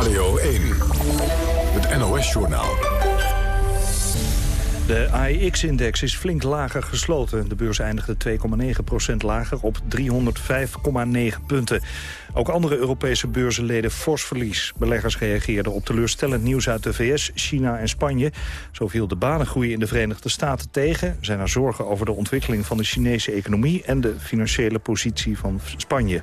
Radio 1. Het NOS-journaal. De AEX-index is flink lager gesloten. De beurs eindigde 2,9% lager op 305,9 punten. Ook andere Europese beurzen leden fors verlies. Beleggers reageerden op teleurstellend nieuws uit de VS, China en Spanje. Zo viel de banengroei in de Verenigde Staten tegen. Zijn er zorgen over de ontwikkeling van de Chinese economie... en de financiële positie van Spanje.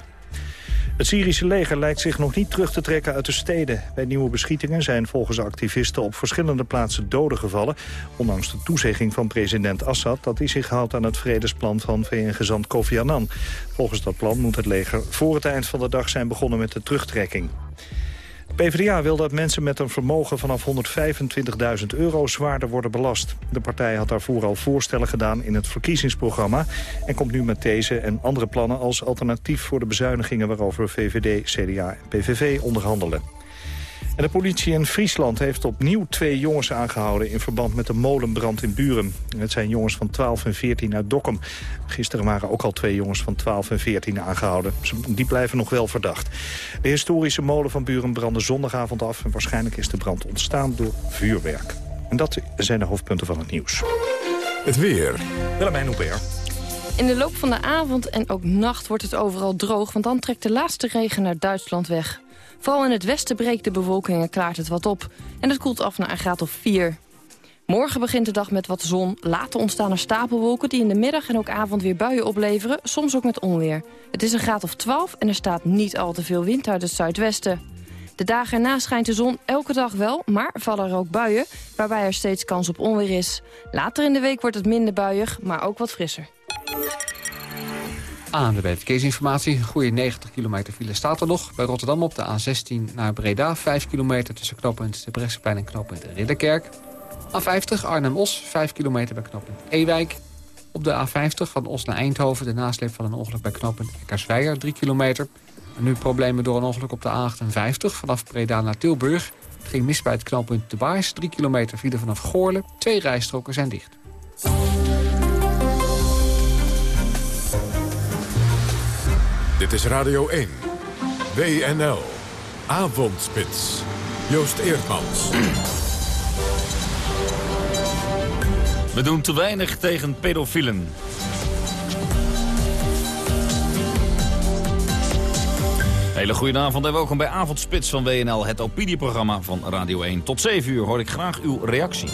Het Syrische leger lijkt zich nog niet terug te trekken uit de steden. Bij nieuwe beschietingen zijn volgens activisten op verschillende plaatsen doden gevallen. Ondanks de toezegging van president Assad dat hij zich houdt aan het vredesplan van VN-gezant Kofi Annan. Volgens dat plan moet het leger voor het eind van de dag zijn begonnen met de terugtrekking. PvdA wil dat mensen met een vermogen vanaf 125.000 euro zwaarder worden belast. De partij had daarvoor al voorstellen gedaan in het verkiezingsprogramma... en komt nu met deze en andere plannen als alternatief voor de bezuinigingen... waarover VVD, CDA en PVV onderhandelen. En de politie in Friesland heeft opnieuw twee jongens aangehouden... in verband met de molenbrand in Buren. Het zijn jongens van 12 en 14 uit Dokkum. Gisteren waren ook al twee jongens van 12 en 14 aangehouden. Die blijven nog wel verdacht. De historische molen van Buren brandde zondagavond af... en waarschijnlijk is de brand ontstaan door vuurwerk. En dat zijn de hoofdpunten van het nieuws. Het weer. Willemijn Hubert. In de loop van de avond en ook nacht wordt het overal droog... want dan trekt de laatste regen naar Duitsland weg. Vooral in het westen breekt de bewolking en klaart het wat op. En het koelt af naar een graad of 4. Morgen begint de dag met wat zon. Later ontstaan er stapelwolken die in de middag en ook avond weer buien opleveren. Soms ook met onweer. Het is een graad of 12 en er staat niet al te veel wind uit het zuidwesten. De dagen erna schijnt de zon elke dag wel, maar vallen er ook buien... waarbij er steeds kans op onweer is. Later in de week wordt het minder buiig, maar ook wat frisser. ANWB Verkeersinformatie. Goede 90 kilometer file staat er nog. Bij Rotterdam op de A16 naar Breda. 5 kilometer tussen knooppunt de Brechtseplein en knooppunt Ridderkerk. A50 Arnhem-Os. 5 kilometer bij knooppunt Ewijk. Op de A50 van Os naar Eindhoven. De nasleep van een ongeluk bij knooppunt Eckersweijer. 3 kilometer. Nu problemen door een ongeluk op de A58 vanaf Breda naar Tilburg. Het ging mis bij het knooppunt De Baars. 3 kilometer file vanaf Goorlen. Twee rijstroken zijn dicht. Dit is Radio 1. WNL. Avondspits. Joost Eerdmans. We doen te weinig tegen pedofielen. Hele goedenavond en welkom bij Avondspits van WNL, het opinieprogramma van Radio 1. Tot 7 uur hoor ik graag uw reactie.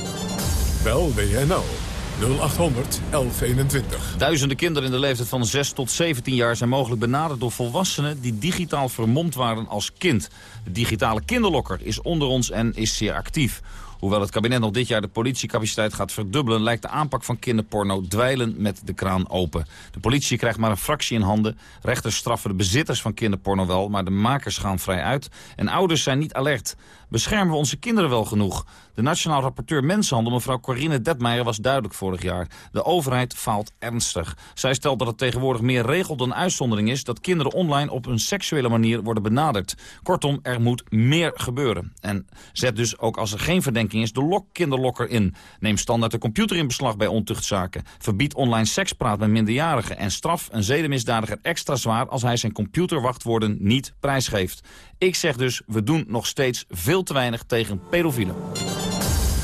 Bel WNL 0800 1121. Duizenden kinderen in de leeftijd van 6 tot 17 jaar zijn mogelijk benaderd door volwassenen die digitaal vermomd waren als kind. De digitale kinderlokker is onder ons en is zeer actief. Hoewel het kabinet nog dit jaar de politiecapaciteit gaat verdubbelen... lijkt de aanpak van kinderporno dweilen met de kraan open. De politie krijgt maar een fractie in handen. Rechters straffen de bezitters van kinderporno wel, maar de makers gaan vrij uit. En ouders zijn niet alert. Beschermen we onze kinderen wel genoeg? De Nationaal Rapporteur Mensenhandel, mevrouw Corine Detmeijer, was duidelijk vorig jaar. De overheid faalt ernstig. Zij stelt dat het tegenwoordig meer regel dan uitzondering is... dat kinderen online op een seksuele manier worden benaderd. Kortom, er moet meer gebeuren. En zet dus ook als er geen verdenking is de lok kinderlokker in. Neem standaard de computer in beslag bij ontuchtzaken. Verbied online sekspraat met minderjarigen. En straf een zedenmisdadiger extra zwaar als hij zijn computerwachtwoorden niet prijsgeeft. Ik zeg dus, we doen nog steeds veel te weinig tegen pedofielen.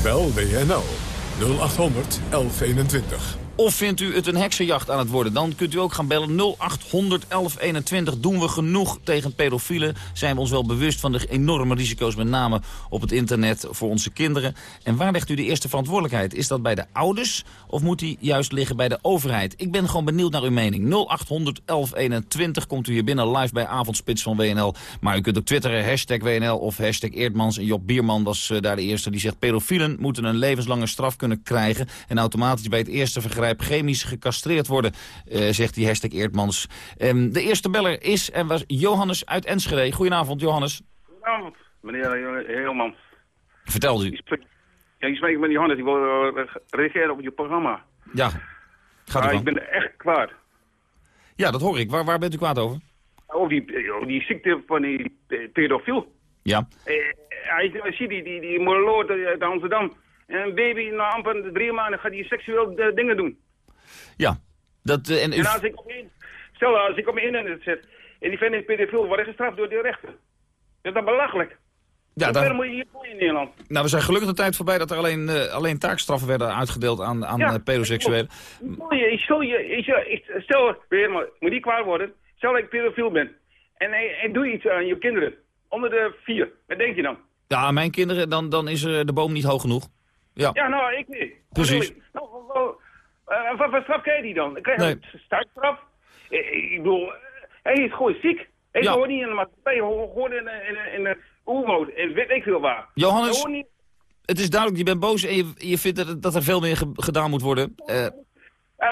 Bel WNL 0800 1121. Of vindt u het een heksenjacht aan het worden? Dan kunt u ook gaan bellen 0800 1121. Doen we genoeg tegen pedofielen? Zijn we ons wel bewust van de enorme risico's, met name op het internet, voor onze kinderen? En waar legt u de eerste verantwoordelijkheid? Is dat bij de ouders of moet die juist liggen bij de overheid? Ik ben gewoon benieuwd naar uw mening. 0800 1121 komt u hier binnen live bij Avondspits van WNL. Maar u kunt ook twitteren, hashtag WNL of hashtag Eerdmans. En Job Bierman was uh, daar de eerste die zegt... pedofielen moeten een levenslange straf kunnen krijgen... en automatisch bij het eerste vergrijp chemisch gecastreerd worden, uh, zegt die hashtag Eerdmans. Um, de eerste beller is en was Johannes uit Enschede. Goedenavond, Johannes. Goedenavond, meneer Heelmans. Vertel u. Ja, ik spreek met Johannes. Ik wil uh, reageren op je programma. Ja, gaat maar ik ben echt kwaad. Ja, dat hoor ik. Waar, waar bent u kwaad over? Over die, over die ziekte van die pedofiel. Ja. hij ziet die, die, die uit Amsterdam. En een baby na amper drie maanden gaat die seksueel eh, dingen doen. Ja. Dat, eh, en. En als ik op één, stel als ik op mijn internet zet en die vindt een pedofiel, word ik gestraft door de rechter. Dat is dan belachelijk. Ja, dan- moet je hier voor in Nederland? Nou, we zijn gelukkig de tijd voorbij dat er alleen, eh, alleen taakstraffen werden uitgedeeld aan, aan Ja, pedoseksuelen. Ik stel je, ik stel, ik stel weer maar, moet die kwaad worden, stel dat ik pedofiel ben. En, en, en doe iets aan je kinderen, onder de vier. Wat denk je dan? Ja, mijn kinderen, dan, dan is er de boom niet hoog genoeg. Ja, Ja, nou, ik niet. Precies. Wat? Nou, wel, eh, wat straf krijg je die dan? Krijg je Nee. een startstraf. Ik, ik bedoel, eh, hij is gewoon ziek. Hij Ja. hoort niet in de maatschappij, hij hoort in de, in de, in de. En weet ik veel waar. Johannes- Hij niet- het is duidelijk, je bent boos en je, je vindt dat, dat er veel meer ge- gedaan moet worden. Eh, Eh,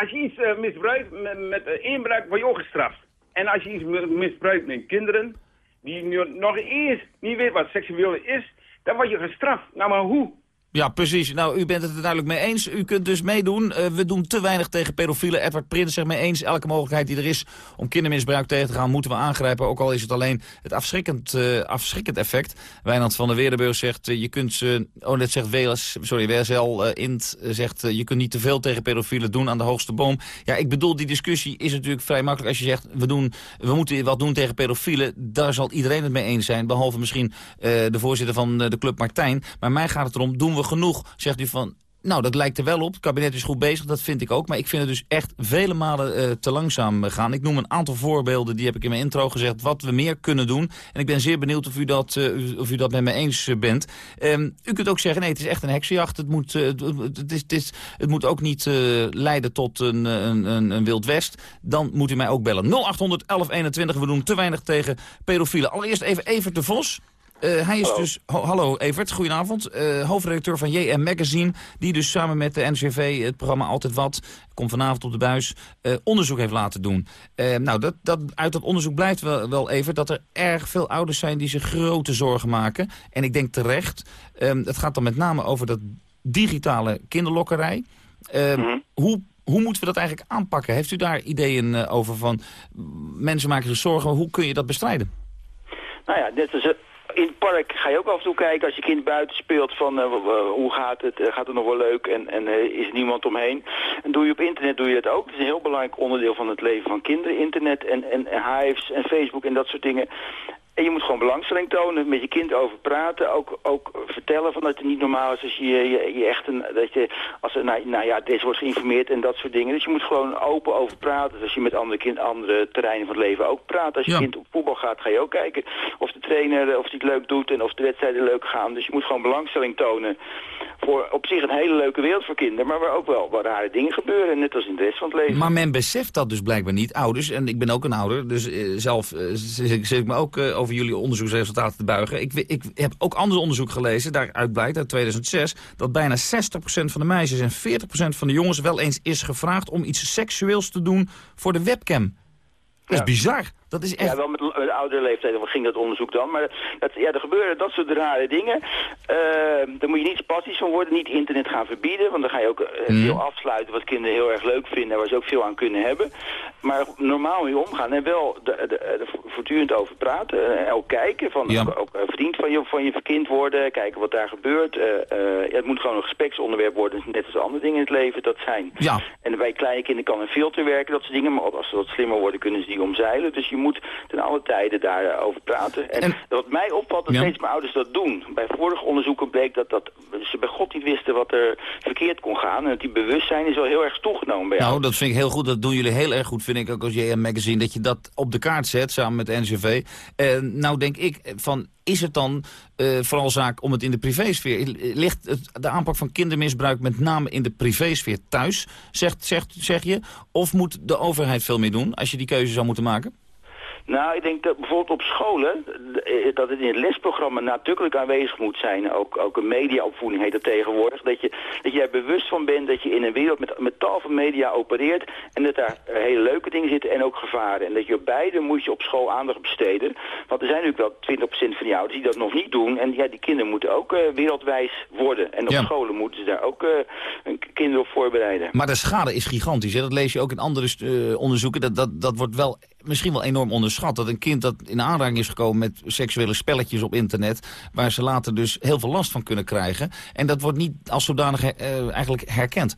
als je iets eh, misbruikt met, met eh, inbraak, word je ook gestraft. En als je iets mi- misbruikt met kinderen, die nu nog eens niet weten wat seksueel is, dan word je gestraft. Nou, maar hoe? Ja, precies. Nou, u bent het er duidelijk mee eens. U kunt dus meedoen. Eh, we doen te weinig tegen pedofielen. Edward Prins zegt mee eens. Elke mogelijkheid die er is om kindermisbruik tegen te gaan... moeten we aangrijpen. Ook al is het alleen het afschrikkend, eh, afschrikkend effect. Wijnand van der Weerdenburg zegt... eh, je kunt ze... Oh, net zegt WS, sorry, WSL Int zegt... je kunt niet te veel tegen pedofielen doen aan de hoogste boom. Ja, ik bedoel, die discussie is natuurlijk vrij makkelijk. Als je zegt, we, doen, we moeten wat doen tegen pedofielen... daar zal iedereen het mee eens zijn. Behalve misschien de voorzitter van de club Martijn. Maar mij gaat het erom, doen we genoeg? Zegt u van, nou, dat lijkt er wel op. Het kabinet is goed bezig, dat vind ik ook. Maar ik vind het dus echt vele malen eh, te langzaam gaan. Ik noem een aantal voorbeelden, die heb ik in mijn intro gezegd... wat we meer kunnen doen. En ik ben zeer benieuwd of u dat, eh, of u dat met me eens eh, bent. Ehm, u kunt ook zeggen, nee, het is echt een heksenjacht. Het moet, het, is, het, is, het moet ook niet leiden tot een, een, een, Wild West. Dan moet u mij ook bellen. 0800 1121, we doen te weinig tegen pedofielen. Allereerst even Evert de Vos... Eh, hij is Hallo. dus, ho- hallo Evert, goedenavond. Eh, hoofdredacteur van JM Magazine. Die dus samen met de NCV het programma Altijd Wat, komt vanavond op de buis, eh, onderzoek heeft laten doen. Nou, dat, dat, uit dat onderzoek blijft wel, wel Evert dat er erg veel ouders zijn die zich grote zorgen maken. En ik denk terecht. Ehm, het gaat dan met name over dat digitale kinderlokkerij. Ehm, hoe, hoe moeten we dat eigenlijk aanpakken? Heeft u daar ideeën over van, mensen maken zich zorgen, hoe kun je dat bestrijden? Nou ja, als eh, in het park ga je ook af en toe kijken als je kind buiten speelt van eh, hoe gaat het, Eh, gaat het nog wel leuk en, en eh, is er niemand omheen. En doe je op internet doe je dat ook. Het is een heel belangrijk onderdeel van het leven van kinderen, internet en, en, en hives en Facebook en dat soort dingen. En je moet gewoon belangstelling tonen, met je kind over praten. Ook, ook vertellen van dat het niet normaal is als je je, je echt een... Dat je, als er, nou, nou ja, deze wordt geïnformeerd en dat soort dingen. Dus je moet gewoon open over praten. Dus als je met andere, kind, andere terreinen van het leven ook praat. Als je Ja. kind op voetbal gaat, ga je ook kijken of de trainer eh, of hij het leuk doet en of de wedstrijden leuk gaan. Dus je moet gewoon belangstelling tonen voor op zich een hele leuke wereld voor kinderen. Maar waar ook wel wat rare dingen gebeuren, net als in de rest van het leven. Maar men beseft dat dus blijkbaar niet. Ouders, en ik ben ook een ouder, dus eh, zelf eh, zit ik me ook eh, over jullie onderzoeksresultaten te buigen. Ik, ik heb ook ander onderzoek gelezen, daaruit blijkt uit 2006... dat bijna 60% van de meisjes en 40% van de jongens wel eens is gevraagd... om iets seksueels te doen voor de webcam. Dat is bizar. Dat is echt... Ja, wel met, met oudere leeftijd ging dat onderzoek dan. Maar dat, ja, er gebeuren dat soort rare dingen. Eh, daar moet je niet passies van worden. Niet internet gaan verbieden. Want dan ga je ook eh, Mhm. veel afsluiten wat kinderen heel erg leuk vinden. En waar ze ook veel aan kunnen hebben. Maar normaal mee omgaan. En wel de, de, de voortdurend over praten. En ook kijken. Van, Ja. Ook, ook eh, vriend van je, van je kind worden. Kijken wat daar gebeurt. Eh, eh, ja, het moet gewoon een gespreksonderwerp worden. Net als andere dingen in het leven dat zijn. Ja. En bij kleine kinderen kan een filter werken, dat soort dingen. Maar als ze wat slimmer worden, kunnen ze die omzeilen. Dus je moet ten alle tijden daarover praten. En, wat mij opvalt, dat Ja. steeds meer ouders dat doen. Bij vorige onderzoeken bleek dat, dat ze bij God niet wisten wat er verkeerd kon gaan. En dat die bewustzijn is wel heel erg toegenomen bij Nou, dat vind ik heel goed. Dat doen jullie heel erg goed, vind ik ook als JM Magazine. Dat je dat op de kaart zet, samen met NCV. En nou denk ik van, is het dan eh, vooral zaak om het in de privésfeer... Ligt het, de aanpak van kindermisbruik met name in de privésfeer thuis, zegt, zegt, zeg je? Of moet de overheid veel meer doen, als je die keuze zou moeten maken? Nou, ik denk dat bijvoorbeeld op scholen, eh, dat het in het lesprogramma nadrukkelijk aanwezig moet zijn. Ook, ook een mediaopvoeding heet dat tegenwoordig. Dat je, dat je er bewust van bent dat je in een wereld met, met tal van media opereert. En dat daar eh, hele leuke dingen zitten en ook gevaren. En dat je op beide moet je op school aandacht besteden. Want er zijn natuurlijk wel 20% van die ouders die dat nog niet doen. En ja, die kinderen moeten ook eh, wereldwijs worden. En op Ja. scholen moeten ze daar ook eh, hun kinderen op voorbereiden. Maar de schade is gigantisch. Hè? Dat lees je ook in andere eh, onderzoeken. Dat, dat, dat wordt wel misschien wel enorm onderschat. Dat een kind dat in aanraking is gekomen met seksuele spelletjes op internet... waar ze later dus heel veel last van kunnen krijgen. En dat wordt niet als zodanig uh, eigenlijk herkend.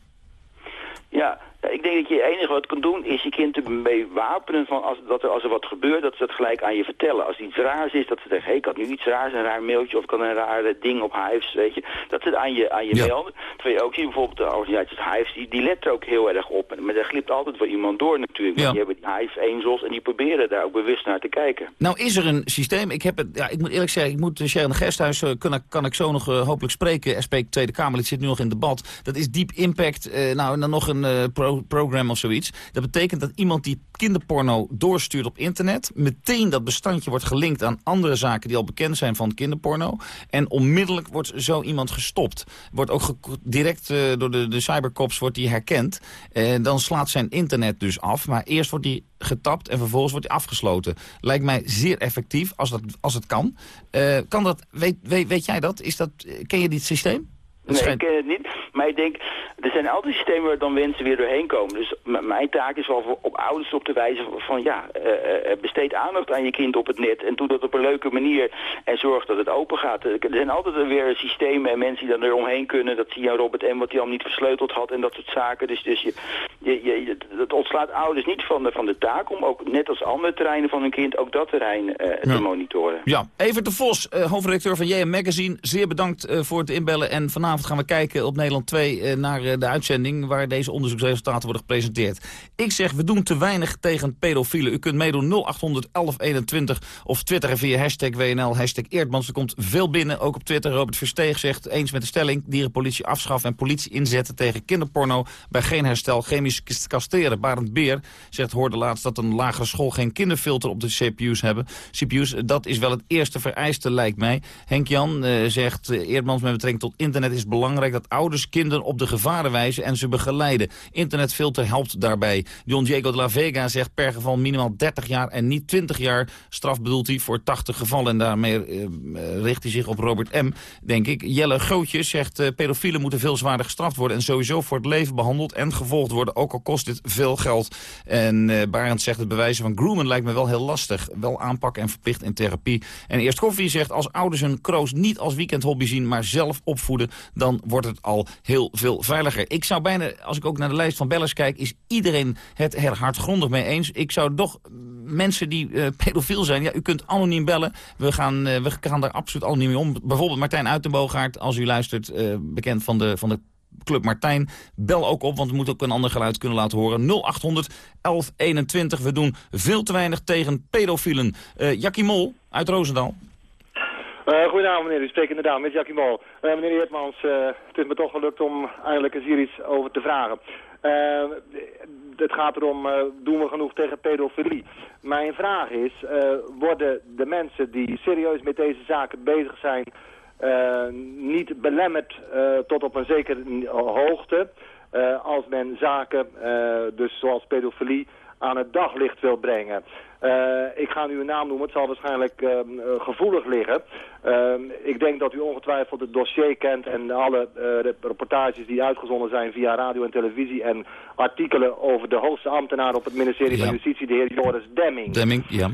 Ja, ik denk dat je het enige wat kan doen is je kind ermee wapenen van als, dat er, als er wat gebeurt, dat ze dat gelijk aan je vertellen. Als iets raars is, dat ze zeggen, hey, ik had nu iets raars, een raar mailtje of ik had een raar ding op Hives, weet je. Dat ze het aan je, aan je melden. Terwijl je ook ziet bijvoorbeeld de organisatie Hives, die, die let er ook heel erg op. Maar daar glipt altijd wel iemand door natuurlijk. Ja. Die hebben die Hive Angels en die proberen daar ook bewust naar te kijken. Nou is er een systeem, ik heb het, ja, ik moet eerlijk zeggen, ik moet Sharon Gesthuis, uh, kan, kan ik zo nog uh, hopelijk spreken, SP Tweede Kamer, dit zit nu nog in debat. Dat is Deep Impact, uh, nou en dan nog een pro program of zoiets. Dat betekent dat iemand die kinderporno doorstuurt op internet... meteen dat bestandje wordt gelinkt aan andere zaken die al bekend zijn van kinderporno. En onmiddellijk wordt zo iemand gestopt. Wordt ook direct uh, door de, de cybercops wordt die herkend. Uh, dan slaat zijn internet dus af. Maar eerst wordt die getapt en vervolgens wordt hij afgesloten. Lijkt mij zeer effectief als, dat, als het kan. Uh, kan dat, weet, weet, weet jij dat? Is dat? Ken je dit systeem? Nee, ik ken het niet. Maar ik denk, er zijn altijd systemen waar dan mensen weer doorheen komen. Dus mijn taak is wel voor, op ouders op te wijzen van, ja, uh, besteed aandacht aan je kind op het net. En doe dat op een leuke manier en zorg dat het open gaat. Er zijn altijd weer systemen en mensen die dan eromheen kunnen. Dat zie je aan Robert M. wat hij al niet versleuteld had en dat soort zaken. Dus, dus je, je, je, het ontslaat ouders niet van de, van de taak om ook, net als andere terreinen van hun kind, ook dat terrein uh, ja. te monitoren. Ja, Evert de Vos, hoofdredacteur van JM Magazine. Zeer bedankt voor het inbellen en vanavond gaan we kijken op Nederland 2 naar de uitzending waar deze onderzoeksresultaten worden gepresenteerd. Ik zeg, we doen te weinig tegen pedofielen. U kunt meedoen 0800 1121 of twitteren via hashtag WNL, hashtag Eerdmans. Er komt veel binnen, ook op Twitter. Robert Versteeg zegt, eens met de stelling... dierenpolitie afschaffen en politie inzetten tegen kinderporno... bij geen herstel, chemisch kasteren. Barend Beer zegt, hoorde laatst dat een lagere school... geen kinderfilter op de CPU's hebben. CPU's, dat is wel het eerste vereiste, lijkt mij. Henk Jan uh, zegt, Eerdmans met betrekking tot internet is belangrijk... dat ouders kinderen op de gevaren wijzen en ze begeleiden. Internetfilter helpt daarbij. John Diego de la Vega zegt per geval minimaal 30 jaar en niet 20 jaar straf bedoelt hij voor 80 gevallen. En daarmee uh, richt hij zich op Robert M., denk ik. Jelle Gootjes zegt uh, pedofielen moeten veel zwaarder gestraft worden... en sowieso voor het leven behandeld en gevolgd worden, ook al kost dit veel geld. En uh, Barend zegt het bewijzen van groomen lijkt me wel heel lastig. Wel aanpakken en verplicht in therapie. En Eerst Koffie zegt als ouders hun kroos niet als weekendhobby zien... maar zelf opvoeden, dan wordt het al heel veel veiliger. Ik zou bijna, als ik ook naar de lijst van bellers kijk... is iedereen het heel hardgrondig mee eens. Ik zou toch mensen die uh, [laughs] pedofiel zijn... ja, u kunt anoniem bellen. We gaan, uh, we gaan daar absoluut anoniem mee om. Bijvoorbeeld Martijn Uitenboogaard, als u luistert... Uh, bekend van de, van de Club Martijn. Bel ook op, want we moeten ook een ander geluid kunnen laten horen. 0800 1121. We doen veel te weinig tegen pedofielen. Uh, Jackie Mol uit Roosendaal. Uh, goedenavond meneer, u spreekt inderdaad met Jackie Mol. Uh, meneer Eertmans, uh, het is me toch gelukt om eindelijk eens hier iets over te vragen. het gaat erom, doen we genoeg tegen pedofilie? Mijn vraag is, worden de mensen die serieus met deze zaken bezig zijn... niet belemmerd tot op een zekere hoogte... als men zaken, dus zoals pedofilie, aan het daglicht wil brengen. Uh, ik ga nu een naam noemen, het zal waarschijnlijk uh, gevoelig liggen. Uh, ik denk dat u ongetwijfeld het dossier kent en alle reportages die uitgezonden zijn via radio en televisie en artikelen over de hoogste ambtenaar op het ministerie ja. van Justitie, de heer Joris Demming. Demming, ja.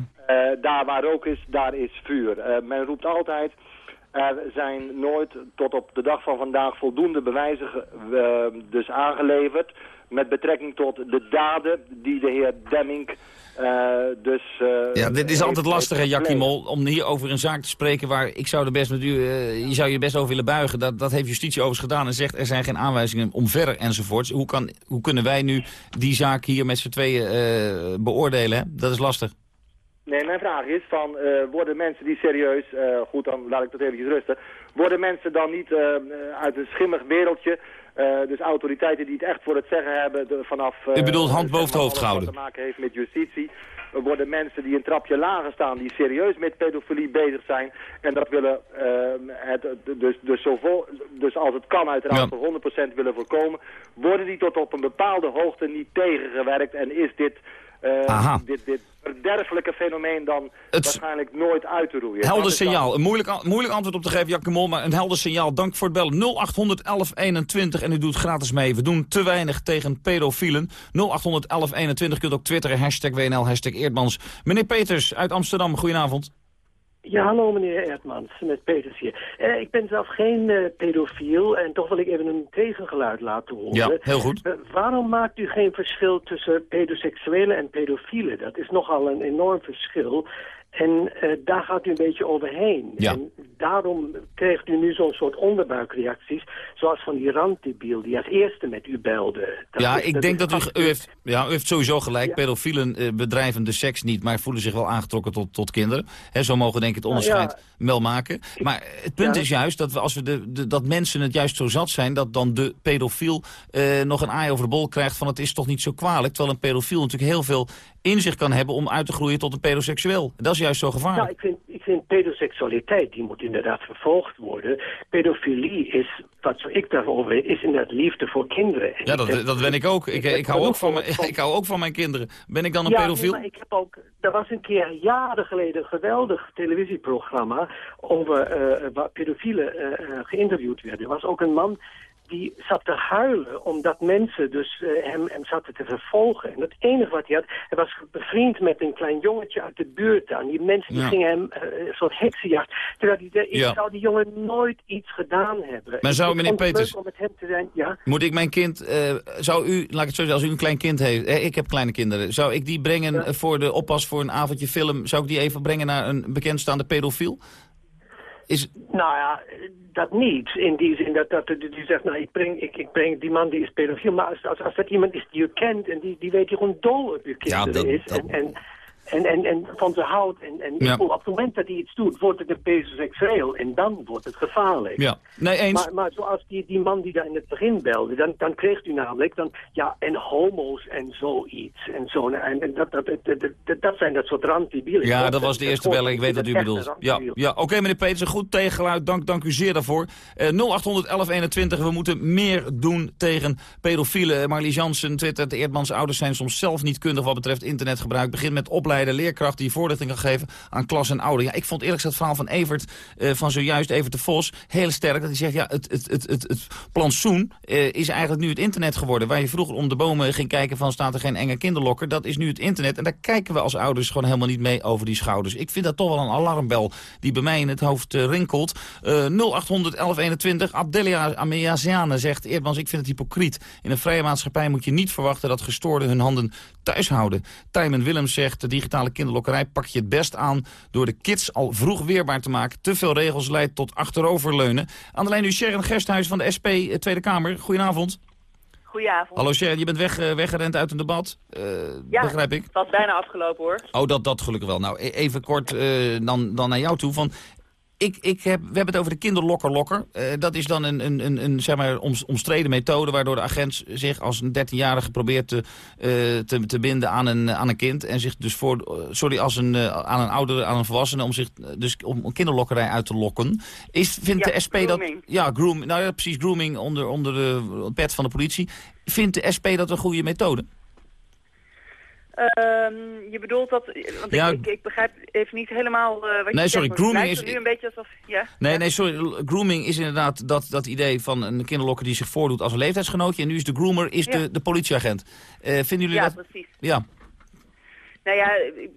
daar waar rook is, daar is vuur. men roept altijd... Er zijn nooit tot op de dag van vandaag voldoende bewijzen dus aangeleverd met betrekking tot de daden die de heer Demming uh, dus, uh, ja, dit is altijd lastig, hè, Jackie Mol, om hier over een zaak te spreken waar ik zou er best met u, uh, je zou je best over willen buigen. Dat, dat heeft justitie overigens gedaan en zegt er zijn geen aanwijzingen om verder enzovoorts. Hoe, kan, hoe kunnen wij nu die zaak hier met z'n tweeën beoordelen? Hè? Dat is lastig. Nee, mijn vraag is van, worden mensen die serieus, goed dan laat ik dat eventjes rusten, worden mensen dan niet uit een schimmig wereldje dus autoriteiten die het echt voor het zeggen hebben de, vanaf... U bedoelt hand boven het hoofd gehouden? Wat te maken heeft met justitie. Worden mensen die een trapje lager staan, die serieus met pedofilie bezig zijn. En dat willen, het, dus, dus, zoveel, dus als het kan uiteraard ja. voor 100% willen voorkomen. Worden die tot op een bepaalde hoogte niet tegengewerkt en is dit eh, dit, dit verderfelijke fenomeen dan waarschijnlijk nooit uit te roeien. Helder dan- signaal. Een moeilijk, moeilijk antwoord op te geven, Jacques Mol, maar een helder signaal. Dank voor het bellen. 0800 1121 en u doet gratis mee. We doen te weinig tegen pedofielen. 0800 1121 kunt ook twitteren, hashtag WNL, hashtag Eerdmans. Meneer Peters uit Amsterdam, goedenavond. Ja, hallo meneer Erdmans, met Peters hier. Eh, ik ben zelf geen eh, pedofiel en toch wil ik even een tegengeluid laten horen. Ja, heel goed. Eh, waarom maakt u geen verschil tussen pedoseksuelen en pedofielen? Dat is nogal een enorm verschil. En eh, daar gaat u een beetje overheen. Ja. En daarom krijgt u nu zo'n soort onderbuikreacties... zoals van die randdebiel die als eerste met u belde. Dat ja, is- ik denk dat u, u, heeft, ja, u heeft sowieso gelijk. Pedofielen eh, bedrijven de seks niet, maar voelen zich wel aangetrokken tot, tot kinderen. Hè, zo mogen we denk ik het Nou onderscheid wel maken. Maar het punt Ja. is juist dat we, als we de, de, dat mensen het juist zo zat zijn... dat dan de pedofiel eh, nog een aai over de bol krijgt van het is toch niet zo kwalijk. Terwijl een pedofiel natuurlijk heel veel in zich kan hebben om uit te groeien tot een pedoseksueel. Dat is juist zo gevaarlijk. Nou, ik vind, ik vind pedoseksualiteit, die moet inderdaad vervolgd worden. Pedofilie is, wat zo ik daarover weet, is inderdaad liefde voor kinderen. En Ja, dat, heb- dat ben ik ook. Ik, ik, hou ook van mijn, [laughs] ik hou ook van mijn kinderen. Ben ik dan een ja, pedofiel? maar ik heb ook, er was een keer jaren geleden een geweldig televisieprogramma over waar pedofielen eh, eh, geïnterviewd werden. Er was ook een man die zat te huilen omdat mensen dus eh, hem, hem zaten te vervolgen. En het enige wat hij had, hij was bevriend met een klein jongetje uit de buurt daar. En die mensen die Ja. gingen hem eh, een soort heksenjacht. Terwijl die, de, ik zou die jongen nooit iets gedaan hebben. Maar zou, Ik meneer Peters- om met hem te zijn, ja. Moet ik mijn kind, eh, zou u, laat ik het zo zeggen, als u een klein kind heeft, ik heb kleine kinderen, zou ik die brengen voor de oppas voor een avondje film, zou ik die even brengen naar een bekendstaande pedofiel? Is, Nou ja, dat niet. In die zin dat, dat die zegt, nou, ik breng, ik, ik breng die man die is pedofiel. Maar als, als, als dat iemand is die u kent en die, die weet die gewoon dol op Ja, kinderen dat- is. dat- En, en, en, en, en van ze houdt. En, en Ja. op het moment dat hij iets doet, wordt het een pedoseksueel. En dan wordt het gevaarlijk. ja, nee eens. Maar, maar zoals die, die man die daar in het begin belde, dan, dan kreeg u namelijk dan, ja, en homo's en zoiets en zo. En, en dat, dat, dat, dat, dat, dat zijn dat soort randdebielen. Ja, dat was de eerste beller. Ik weet wat u bedoelt. Ja, ja oké meneer Peters, goed tegengeluid. Dank, dank u zeer daarvoor. Eh 0800 1121, we moeten meer doen tegen pedofielen. Marlies Jansen twittert, de Eerdmans ouders zijn soms zelf niet kundig wat betreft internetgebruik. Begin met opleiden, leerkracht die voorlichting kan geven aan klas en ouder. Ja, ik vond eerlijk gezegd het verhaal van Evert, eh, van zojuist, Evert de Vos, heel sterk. Dat hij zegt, ja, het, het, het, het, het plantsoen eh, is eigenlijk nu het internet geworden. Waar je vroeger om de bomen ging kijken van staat er geen enge kinderlokker. Dat is nu het internet. En daar kijken we als ouders gewoon helemaal niet mee over die schouders. Ik vind dat toch wel een alarmbel die bij mij in het hoofd eh, rinkelt. Eh 0800 1121. Abdelia Ameaziane zegt, Eerdmans, ik vind het hypocriet. In een vrije maatschappij moet je niet verwachten dat gestoorden hun handen thuis houden. Tijmen Willems zegt, de digitale kinderlokkerij pak je het best aan door de kids al vroeg weerbaar te maken. Te veel regels leidt tot achteroverleunen. Aan de lijn nu Sharon Gersthuis van de SP eh, Tweede Kamer. Goedenavond. Goedenavond. Hallo Sharon, je bent weg, eh, weggerend uit een debat. Eh, ja, begrijp ik. het was bijna afgelopen hoor. Oh, dat, dat gelukkig wel. Nou, e- even kort dan, dan naar jou toe. Van, ik, ik heb, we hebben het over de kinderlokker-lokker. Eh, dat is dan een, een, een, een zeg maar, oms- omstreden methode... waardoor de agent zich als een 13-jarige probeert te, eh, te, te binden aan een, aan een kind... en zich dus voor, eh, sorry, als een, aan een ouder, aan een volwassene... om zich dus om een kinderlokkerij uit te lokken. Is, vindt Ja, de SP grooming. dat... Ja, groom, nou ja, precies, grooming onder, onder de pet van de politie. Vindt de SP dat een goede methode? Ehm, je bedoelt dat, want Ja. ik, begrijp even niet helemaal eh, wat Nee, je sorry, zegt. want grooming is- nu een beetje alsof, ja. Nee, nee, sorry. Grooming is inderdaad dat, dat idee van een kinderlokker die zich voordoet als een leeftijdsgenootje. En nu is de groomer is Ja. de, de politieagent. Eh, vinden jullie Ja, dat? precies. Ja. Nou ja,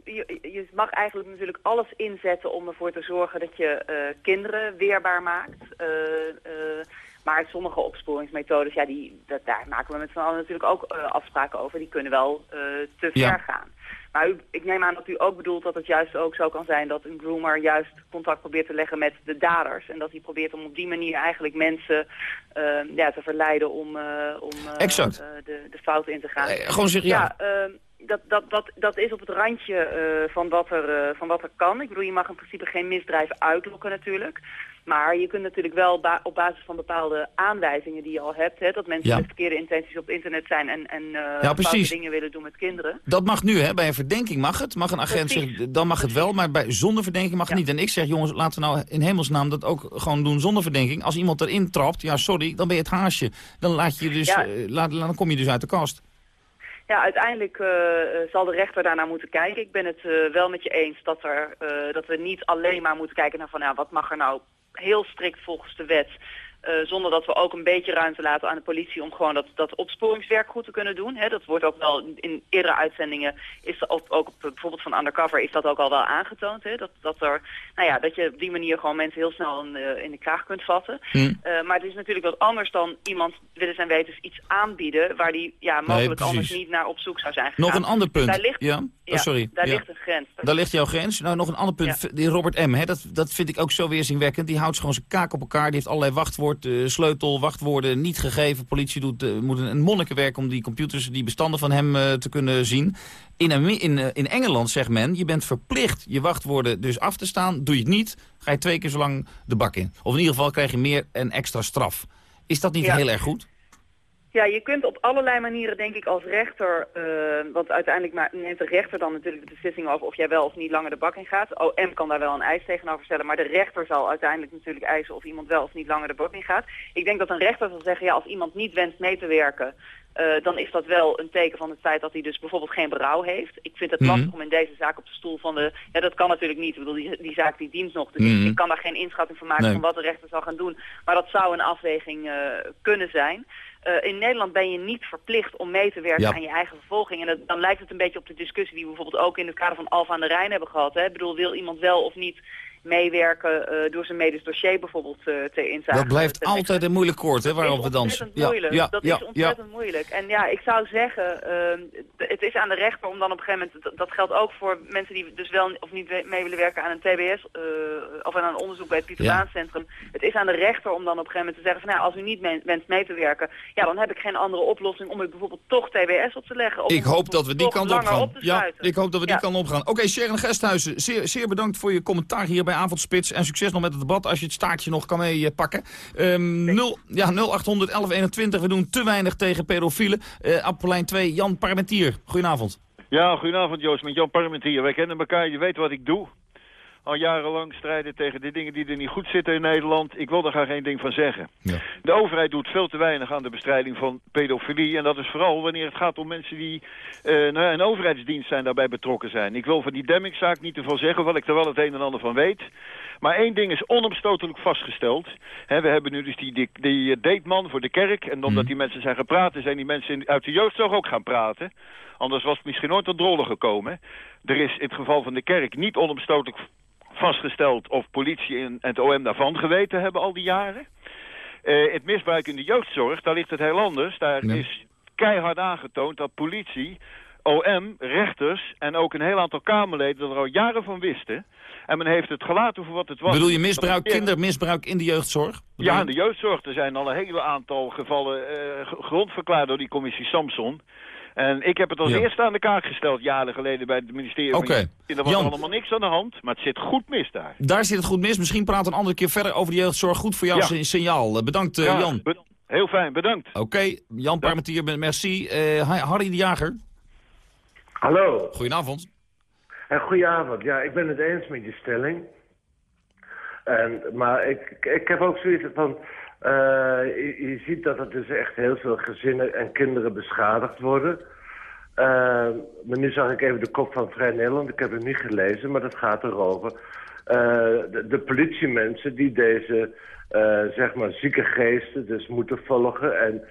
je, je mag eigenlijk natuurlijk alles inzetten om ervoor te zorgen dat je eh, kinderen weerbaar maakt. Eh, maar sommige opsporingsmethodes, ja, die, dat, daar maken we met z'n allen natuurlijk ook eh, afspraken over. Die kunnen wel eh, te ver gaan. Maar u, ik neem aan dat u ook bedoelt dat het juist ook zo kan zijn dat een groomer juist contact probeert te leggen met de daders. En dat hij probeert om op die manier eigenlijk mensen eh, ja, te verleiden om, eh, om Exact. de, de fout in te gaan. Eh, gewoon zeggen, ja. ehm, dat, dat, dat, dat is op het randje van, wat er, van wat er kan. Ik bedoel, je mag in principe geen misdrijven uitlokken natuurlijk. Maar je kunt natuurlijk wel ba- op basis van bepaalde aanwijzingen die je al hebt... Hè, dat mensen Ja. met verkeerde intenties op internet zijn en, en eh, Ja, precies. dingen willen doen met kinderen. Dat mag nu, hè? bij een verdenking mag het. Mag een agent zeggen, dan mag het wel, maar bij, zonder verdenking mag het niet. En ik zeg, jongens, laten we nou in hemelsnaam dat ook gewoon doen zonder verdenking. Als iemand erin trapt, ja sorry, dan ben je het haasje. Dan, laat je dus, eh, laat, dan kom je dus uit de kast. Ja, uiteindelijk eh, zal de rechter daarnaar moeten kijken. Ik ben het wel met je eens dat, er, dat we niet alleen maar moeten kijken naar van ja, wat mag er nou heel strikt volgens de wet. Eh, zonder dat we ook een beetje ruimte laten aan de politie om gewoon dat, dat opsporingswerk goed te kunnen doen. Dat wordt ook wel in eerdere uitzendingen, is ook, bijvoorbeeld van Undercover, is dat ook al wel aangetoond. Dat, dat, er, nou ja, dat je op die manier gewoon mensen heel snel in, de- in de kraag kunt vatten. Hm. Eh, maar het is natuurlijk wat anders dan iemand willen zijn wetens iets aanbieden waar die ja, mogelijk anders niet naar op zoek zou zijn gegaan. Nog een ander punt. Daar ligt, ja? Oh, sorry. Daar Ja. ligt een grens. Daar ligt jouw grens. Nou, nog een ander punt. Die Robert M., hè, dat, dat vind ik ook zo weerzinwekkend. Die houdt gewoon zijn kaak op elkaar. Die heeft allerlei eh, sleutel, wachtwoorden niet gegeven. Politie doet, eh, moet een, monnikenwerk om die computers, die bestanden van hem eh, te kunnen zien. In, in, in Engeland zegt men, je bent verplicht je wachtwoorden dus af te staan. Doe je het niet, ga je twee keer zo lang de bak in. Of in ieder geval krijg je meer en extra straf. Is dat niet Ja. heel erg goed? Ja, je kunt op allerlei manieren, denk ik, als rechter, eh, want uiteindelijk neemt de rechter dan natuurlijk de beslissing over of jij wel of niet langer de bak in gaat. OM kan daar wel een eis tegenover stellen, maar de rechter zal uiteindelijk natuurlijk eisen of iemand wel of niet langer de bak in gaat. Ik denk dat een rechter zal zeggen, ja, als iemand niet wenst mee te werken, eh, dan is dat wel een teken van het feit dat hij dus bijvoorbeeld geen berouw heeft. Ik vind het Mhm. lastig om in deze zaak op de stoel van de... Ja, dat kan natuurlijk niet. Ik bedoel, die, die zaak die dient nog. Dus Mhm. ik, ik kan daar geen inschatting van maken Nee. van wat de rechter zal gaan doen. Maar dat zou een afweging eh, kunnen zijn. Eh, in Nederland ben je niet verplicht om mee te werken Ja. aan je eigen vervolging. En dat, dan lijkt het een beetje op de discussie die we bijvoorbeeld ook in het kader van Alfa aan de Rijn hebben gehad. Hè? Ik bedoel, wil iemand wel of niet meewerken eh, door zijn medisch dossier bijvoorbeeld eh, te inzagen? Dat blijft altijd een moeilijk koord, hè, waarop we dansen. ontzettend moeilijk. Ja, dat ja, is ontzettend moeilijk. En ja, ik zou zeggen, ehm, het is aan de rechter om dan op een gegeven moment, dat, geldt ook voor mensen die dus wel of niet mee willen werken aan een TBS eh, of aan een onderzoek bij het Pieter Ja. Baan Centrum. Het is aan de rechter om dan op een gegeven moment te zeggen van nou, als u niet wenst mee te werken, ja, dan heb ik geen andere oplossing om u bijvoorbeeld toch TBS op te leggen. Of Ik hoop dat we die kant op gaan. op ja, ik hoop dat we die kant op gaan. Oké, Sharon Gesthuizen, zeer, zeer bedankt voor je commentaar hier bij Avondspits. En succes nog met het debat als je het staartje nog kan meepakken. Ehm 0, ja, 0800 1121. We doen te weinig tegen pedofielen. Eh Appelijn 2, Jan Parmentier. Goedenavond. Ja, goedenavond Joost, met Jan Parmentier. Wij kennen elkaar, je weet wat ik doe. Al jarenlang strijden tegen de dingen die er niet goed zitten in Nederland. Ik wil daar graag één ding van zeggen. De overheid doet veel te weinig aan de bestrijding van pedofilie. En dat is vooral wanneer het gaat om mensen die eh nou ja, een overheidsdienst zijn daarbij betrokken zijn. Ik wil van die Demmingzaak niet te veel zeggen, wat ik er wel het een en ander van weet. Maar één ding is onomstotelijk vastgesteld. We hebben nu dus die, die, die eh, dateman voor de kerk. En omdat die mensen zijn gepraat, zijn die mensen in- uit de jeugdzorg ook gaan praten. Anders was het misschien nooit tot drollen gekomen. Er is in het geval van de kerk niet onomstotelijk vastgesteld of politie en het OM daarvan geweten hebben al die jaren. Eh, het misbruik in de jeugdzorg, daar ligt het heel anders. Daar is keihard aangetoond dat politie, OM, rechters en ook een heel aantal Kamerleden er al jaren van wisten. En men heeft het gelaten voor wat het was. Bedoel je misbruik, kindermisbruik in de jeugdzorg? Ja, in de jeugdzorg. Er zijn al een hele aantal gevallen g- grondverklaard door die commissie Samson. En ik heb het als Ja. eerste aan de kaak gesteld jaren geleden bij het ministerie Oké. Er was Jan. allemaal niks aan de hand, maar het zit goed mis daar. Daar zit het goed mis. Misschien praten we een andere keer verder over de jeugdzorg. Goed voor jou Ja. si- signaal. Eh, Bedankt eh, Ja, Jan. be- heel fijn, bedankt. Oké, Jan Parmentier, merci. Eh, Harry de Jager. Hallo. Goedenavond. En goedenavond. Ja, ik ben het eens met je stelling. En, maar ik, ik heb ook zoiets van... eh, je, ziet dat er dus echt heel veel gezinnen en kinderen beschadigd worden. Eh, maar nu zag ik even de kop van Vrij Nederland. Ik heb het niet gelezen, maar dat gaat erover. Eh, de, de politiemensen die deze, zeg maar, zieke geesten dus moeten volgen... en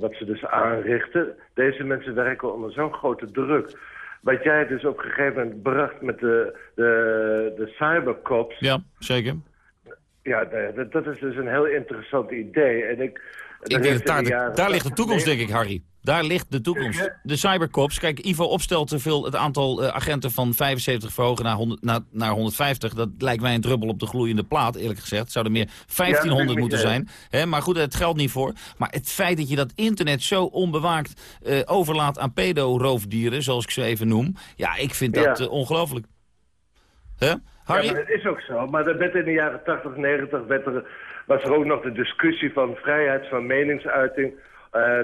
wat ze dus aanrichten. Deze mensen werken onder zo'n grote druk. Wat jij dus op een gegeven moment bracht met de, de, de cybercops... Ja, zeker. Ja, dat, dat is dus een heel interessant idee. En ik, Ik denk dat daar, de- daar ligt de toekomst, denk ik, Harry. Daar ligt de toekomst. De cybercops. Kijk, Ivo Opstelten wil het aantal eh, agenten van 75 verhogen naar, 100, naar, naar 150. Dat lijkt mij een druppel op de gloeiende plaat, eerlijk gezegd. Het zouden meer 1500 Ja, moeten zijn. Hè, maar goed, het geldt niet voor. Maar het feit dat je dat internet zo onbewaakt eh, overlaat aan pedo-roofdieren, zoals ik ze even noem. Ja, ik vind dat Ja. eh, ongelooflijk. Hè? Harry? Ja, maar dat is ook zo. Maar er werd in de jaren 80, 90 werd er, was er ook nog de discussie van vrijheid van meningsuiting. eh,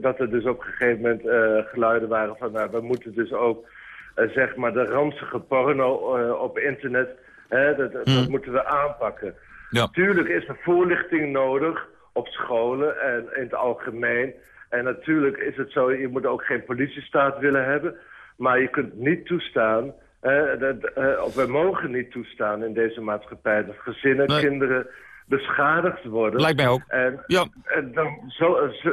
dat er dus op een gegeven moment eh, geluiden waren van... Nou, we moeten dus ook, eh, zeg maar, de ranzige porno op internet... Hè, dat, dat Hmm. moeten we aanpakken. Ja. Tuurlijk is er voorlichting nodig op scholen en in het algemeen. En natuurlijk is het zo, je moet ook geen politiestaat willen hebben. Maar je kunt niet toestaan, dat, uh, of we mogen niet toestaan in deze maatschappij... dat gezinnen, kinderen beschadigd worden. Lijkt mij ook. En, ja. en dan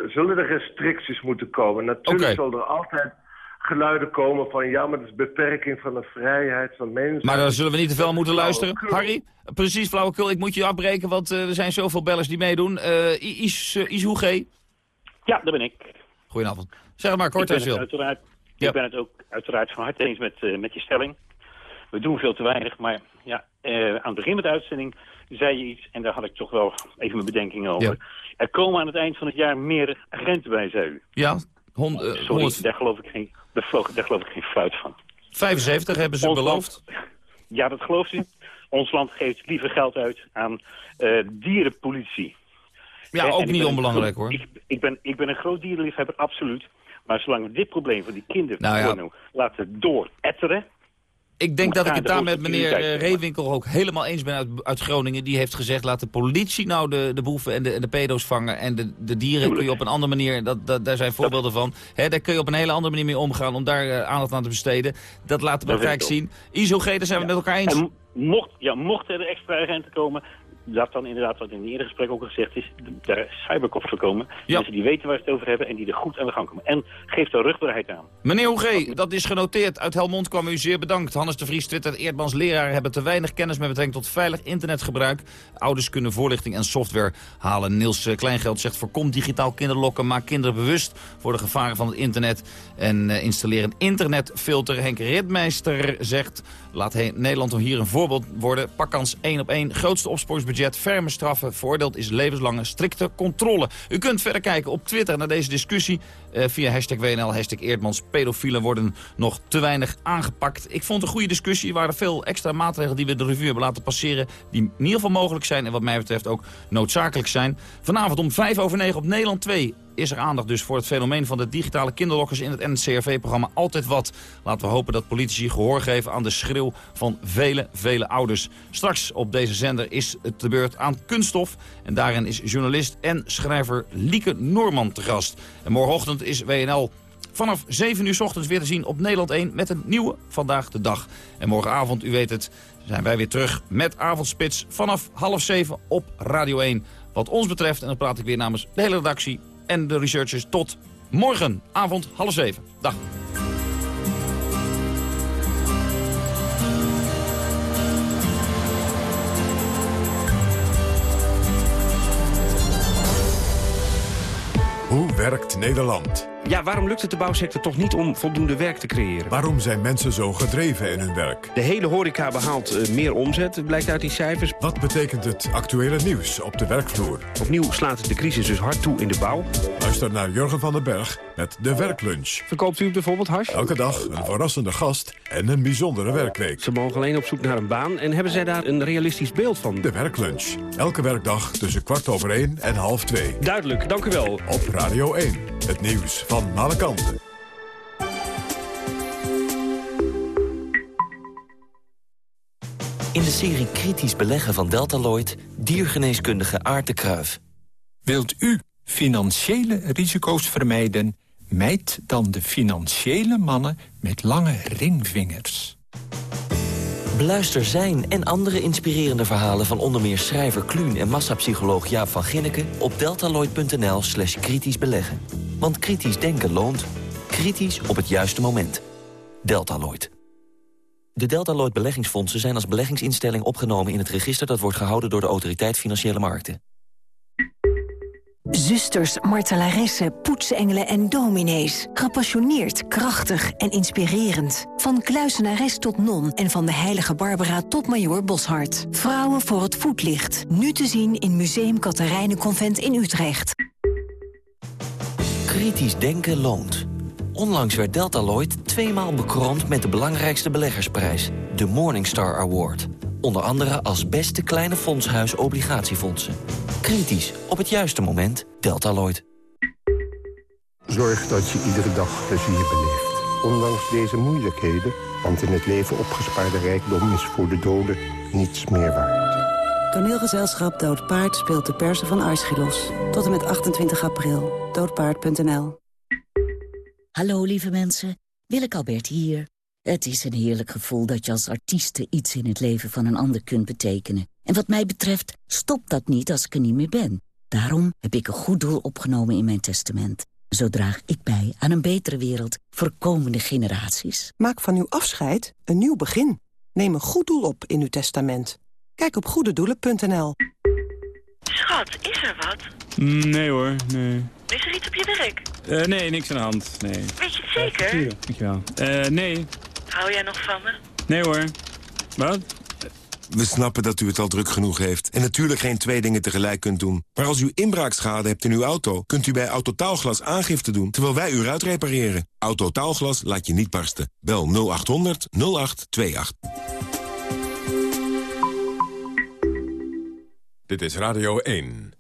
zullen er restricties moeten komen. Natuurlijk okay. zal er altijd geluiden komen van... ja, maar dat is beperking van de vrijheid van mensen. Maar dan zullen we niet te veel moeten luisteren. Harry, precies flauwekul, ik moet je afbreken... want uh, er zijn zoveel bellers die meedoen. Uh, Is, uh, Is Hoege? Ja, daar ben ik. Goedenavond. Zeg maar kort en veel. Uiteraard, ja. Ik ben het ook uiteraard van harte eens met, met je stelling. We doen veel te weinig, maar ja, aan het begin met de uitzending zei je iets... en daar had ik toch wel even mijn bedenkingen over. Ja. Er komen aan het eind van het jaar meer agenten bij, zei u. Ja, hond, uh, Sorry, 100... daar geloof ik geen daar, daar geloof ik geen fluit van. 75 hebben ze Ons beloofd? Land, ja, dat gelooft u. Ons land geeft liever geld uit aan dierenpolitie. Ja, en, ook en niet onbelangrijk hoor. Ik, ik, ben, ik ben een groot dierenliefhebber, absoluut. Maar zolang we dit probleem van die kinderen nou ja. laten dooretteren... Ik denk dat ik het daar met meneer uh, Reewinkel ook helemaal eens ben uit, uit, Groningen. Die heeft gezegd, laat de politie nou de, de boeven en de, de pedo's vangen. En de, de dieren Tuurlijk. kun je op een andere manier, dat, dat, daar zijn voorbeelden van. Daar kun je op een hele andere manier mee omgaan om daar uh, aandacht aan te besteden. Dat laat de praktijk zien. ISOG, daar zijn we met elkaar eens. En mocht, ja, mochten er extra agenten komen, dat dan inderdaad, wat in het eerdere gesprek ook al gezegd is, de cybercops voorkomen. Ja. Mensen die weten waar ze het over hebben en die er goed aan de gang komen. En geeft er rugbaarheid aan. Meneer Hoege, dat is genoteerd. Uit Helmond kwam u zeer bedankt. Hannes de Vries twittert, Eerdmans leraren hebben te weinig kennis met betrekking tot veilig internetgebruik. Ouders kunnen voorlichting en software halen. Niels Kleingeld zegt, voorkom digitaal kinderlokken, maak kinderen bewust voor de gevaren van het internet. En uh, installeer een internetfilter. Henk Ritmeister zegt, laat Nederland hier een voorbeeld worden. Pakkans 1 op 1, grootste opsporingsbudget, ferme straffen. Voordeel is levenslange strikte controle. U kunt verder kijken op Twitter naar deze discussie. Uh, via hashtag WNL, hashtag Eerdmans. Pedofielen worden nog te weinig aangepakt. Ik vond een goede discussie. Er waren veel extra maatregelen die we de revue hebben laten passeren. Die in ieder geval mogelijk zijn en wat mij betreft ook noodzakelijk zijn. Vanavond om 5 over 9 op Nederland 2 is er aandacht dus voor het fenomeen van de digitale kinderlokkers in het NCRV-programma Altijd Wat. Laten we hopen dat politici gehoor geven aan de schreeuw van vele, vele ouders. Straks op deze zender is het de beurt aan kunststof. En daarin is journalist en schrijver Lieke Noorman te gast. En morgenochtend is WNL vanaf 7 uur ochtends weer te zien op Nederland 1 met een nieuwe Vandaag de Dag. En morgenavond, u weet het, zijn wij weer terug met Avondspits vanaf half 7 op Radio 1. Wat ons betreft, en dan praat ik weer namens de hele redactie en de researchers tot morgen, avond half 7. Dag. Hoe werkt Nederland? Ja, waarom lukt het de bouwsector toch niet om voldoende werk te creëren? Waarom zijn mensen zo gedreven in hun werk? De hele horeca behaalt uh, meer omzet, blijkt uit die cijfers. Wat betekent het actuele nieuws op de werkvloer? Opnieuw slaat de crisis dus hard toe in de bouw. Luister naar Jurgen van den Berg met de werklunch. Verkoopt u bijvoorbeeld hars? Elke dag een verrassende gast en een bijzondere werkweek. Ze mogen alleen op zoek naar een baan en hebben zij daar een realistisch beeld van? De werklunch. Elke werkdag tussen kwart over één en half twee. Duidelijk, dank u wel. Op Radio 1. Het nieuws van alle kanten. In de serie Kritisch Beleggen van Deltaloid... diergeneeskundige Aart de Kruif. Wilt u financiële risico's vermijden... Mijd dan de financiële mannen met lange ringvingers. Beluister zijn en andere inspirerende verhalen van onder meer schrijver Kluun en massapsycholoog Jaap van Ginneken op deltaloid.nl slash kritisch beleggen. Want kritisch denken loont. Kritisch op het juiste moment. Deltaloid. De Deltaloid beleggingsfondsen zijn als beleggingsinstelling opgenomen in het register dat wordt gehouden door de Autoriteit Financiële Markten. Zusters, martelaressen, poetsengelen en dominees. Gepassioneerd, krachtig en inspirerend. Van kluisenares tot non en van de heilige Barbara tot Major Boshart. Vrouwen voor het voetlicht. Nu te zien in Museum Katharijnenconvent in Utrecht. Kritisch denken loont. Onlangs werd Deltaloid tweemaal bekroond met de belangrijkste beleggersprijs. De Morningstar Award. Onder andere als beste kleine fondshuis obligatiefondsen. Kritisch, op het juiste moment, Deltaloid. Zorg dat je iedere dag plezier beleeft. Ondanks deze moeilijkheden, want in het leven opgespaarde rijkdom is voor de doden niets meer waard. Toneelgezelschap Doodpaard speelt de persen van Aeschylus. Tot en met 28 april. Doodpaard.nl Hallo lieve mensen, Willeke Albert hier. Het is een heerlijk gevoel dat je als artieste iets in het leven van een ander kunt betekenen. En wat mij betreft stopt dat niet als ik er niet meer ben. Daarom heb ik een goed doel opgenomen in mijn testament. Zo draag ik bij aan een betere wereld voor komende generaties. Maak van uw afscheid een nieuw begin. Neem een goed doel op in uw testament. Kijk op goededoelen.nl. Schat, is er wat? Nee hoor, nee. Is er iets op je werk? Uh, nee, niks aan de hand, nee. Weet je het zeker? Ja, dankjewel. Uh, nee. Hou jij nog van me? Nee hoor. Wat? We snappen dat u het al druk genoeg heeft en natuurlijk geen twee dingen tegelijk kunt doen. Maar als u inbraakschade hebt in uw auto, kunt u bij Autotaalglas aangifte doen terwijl wij u uitrepareren. Autotaalglas laat je niet barsten. Bel 0800 0828. Dit is Radio 1.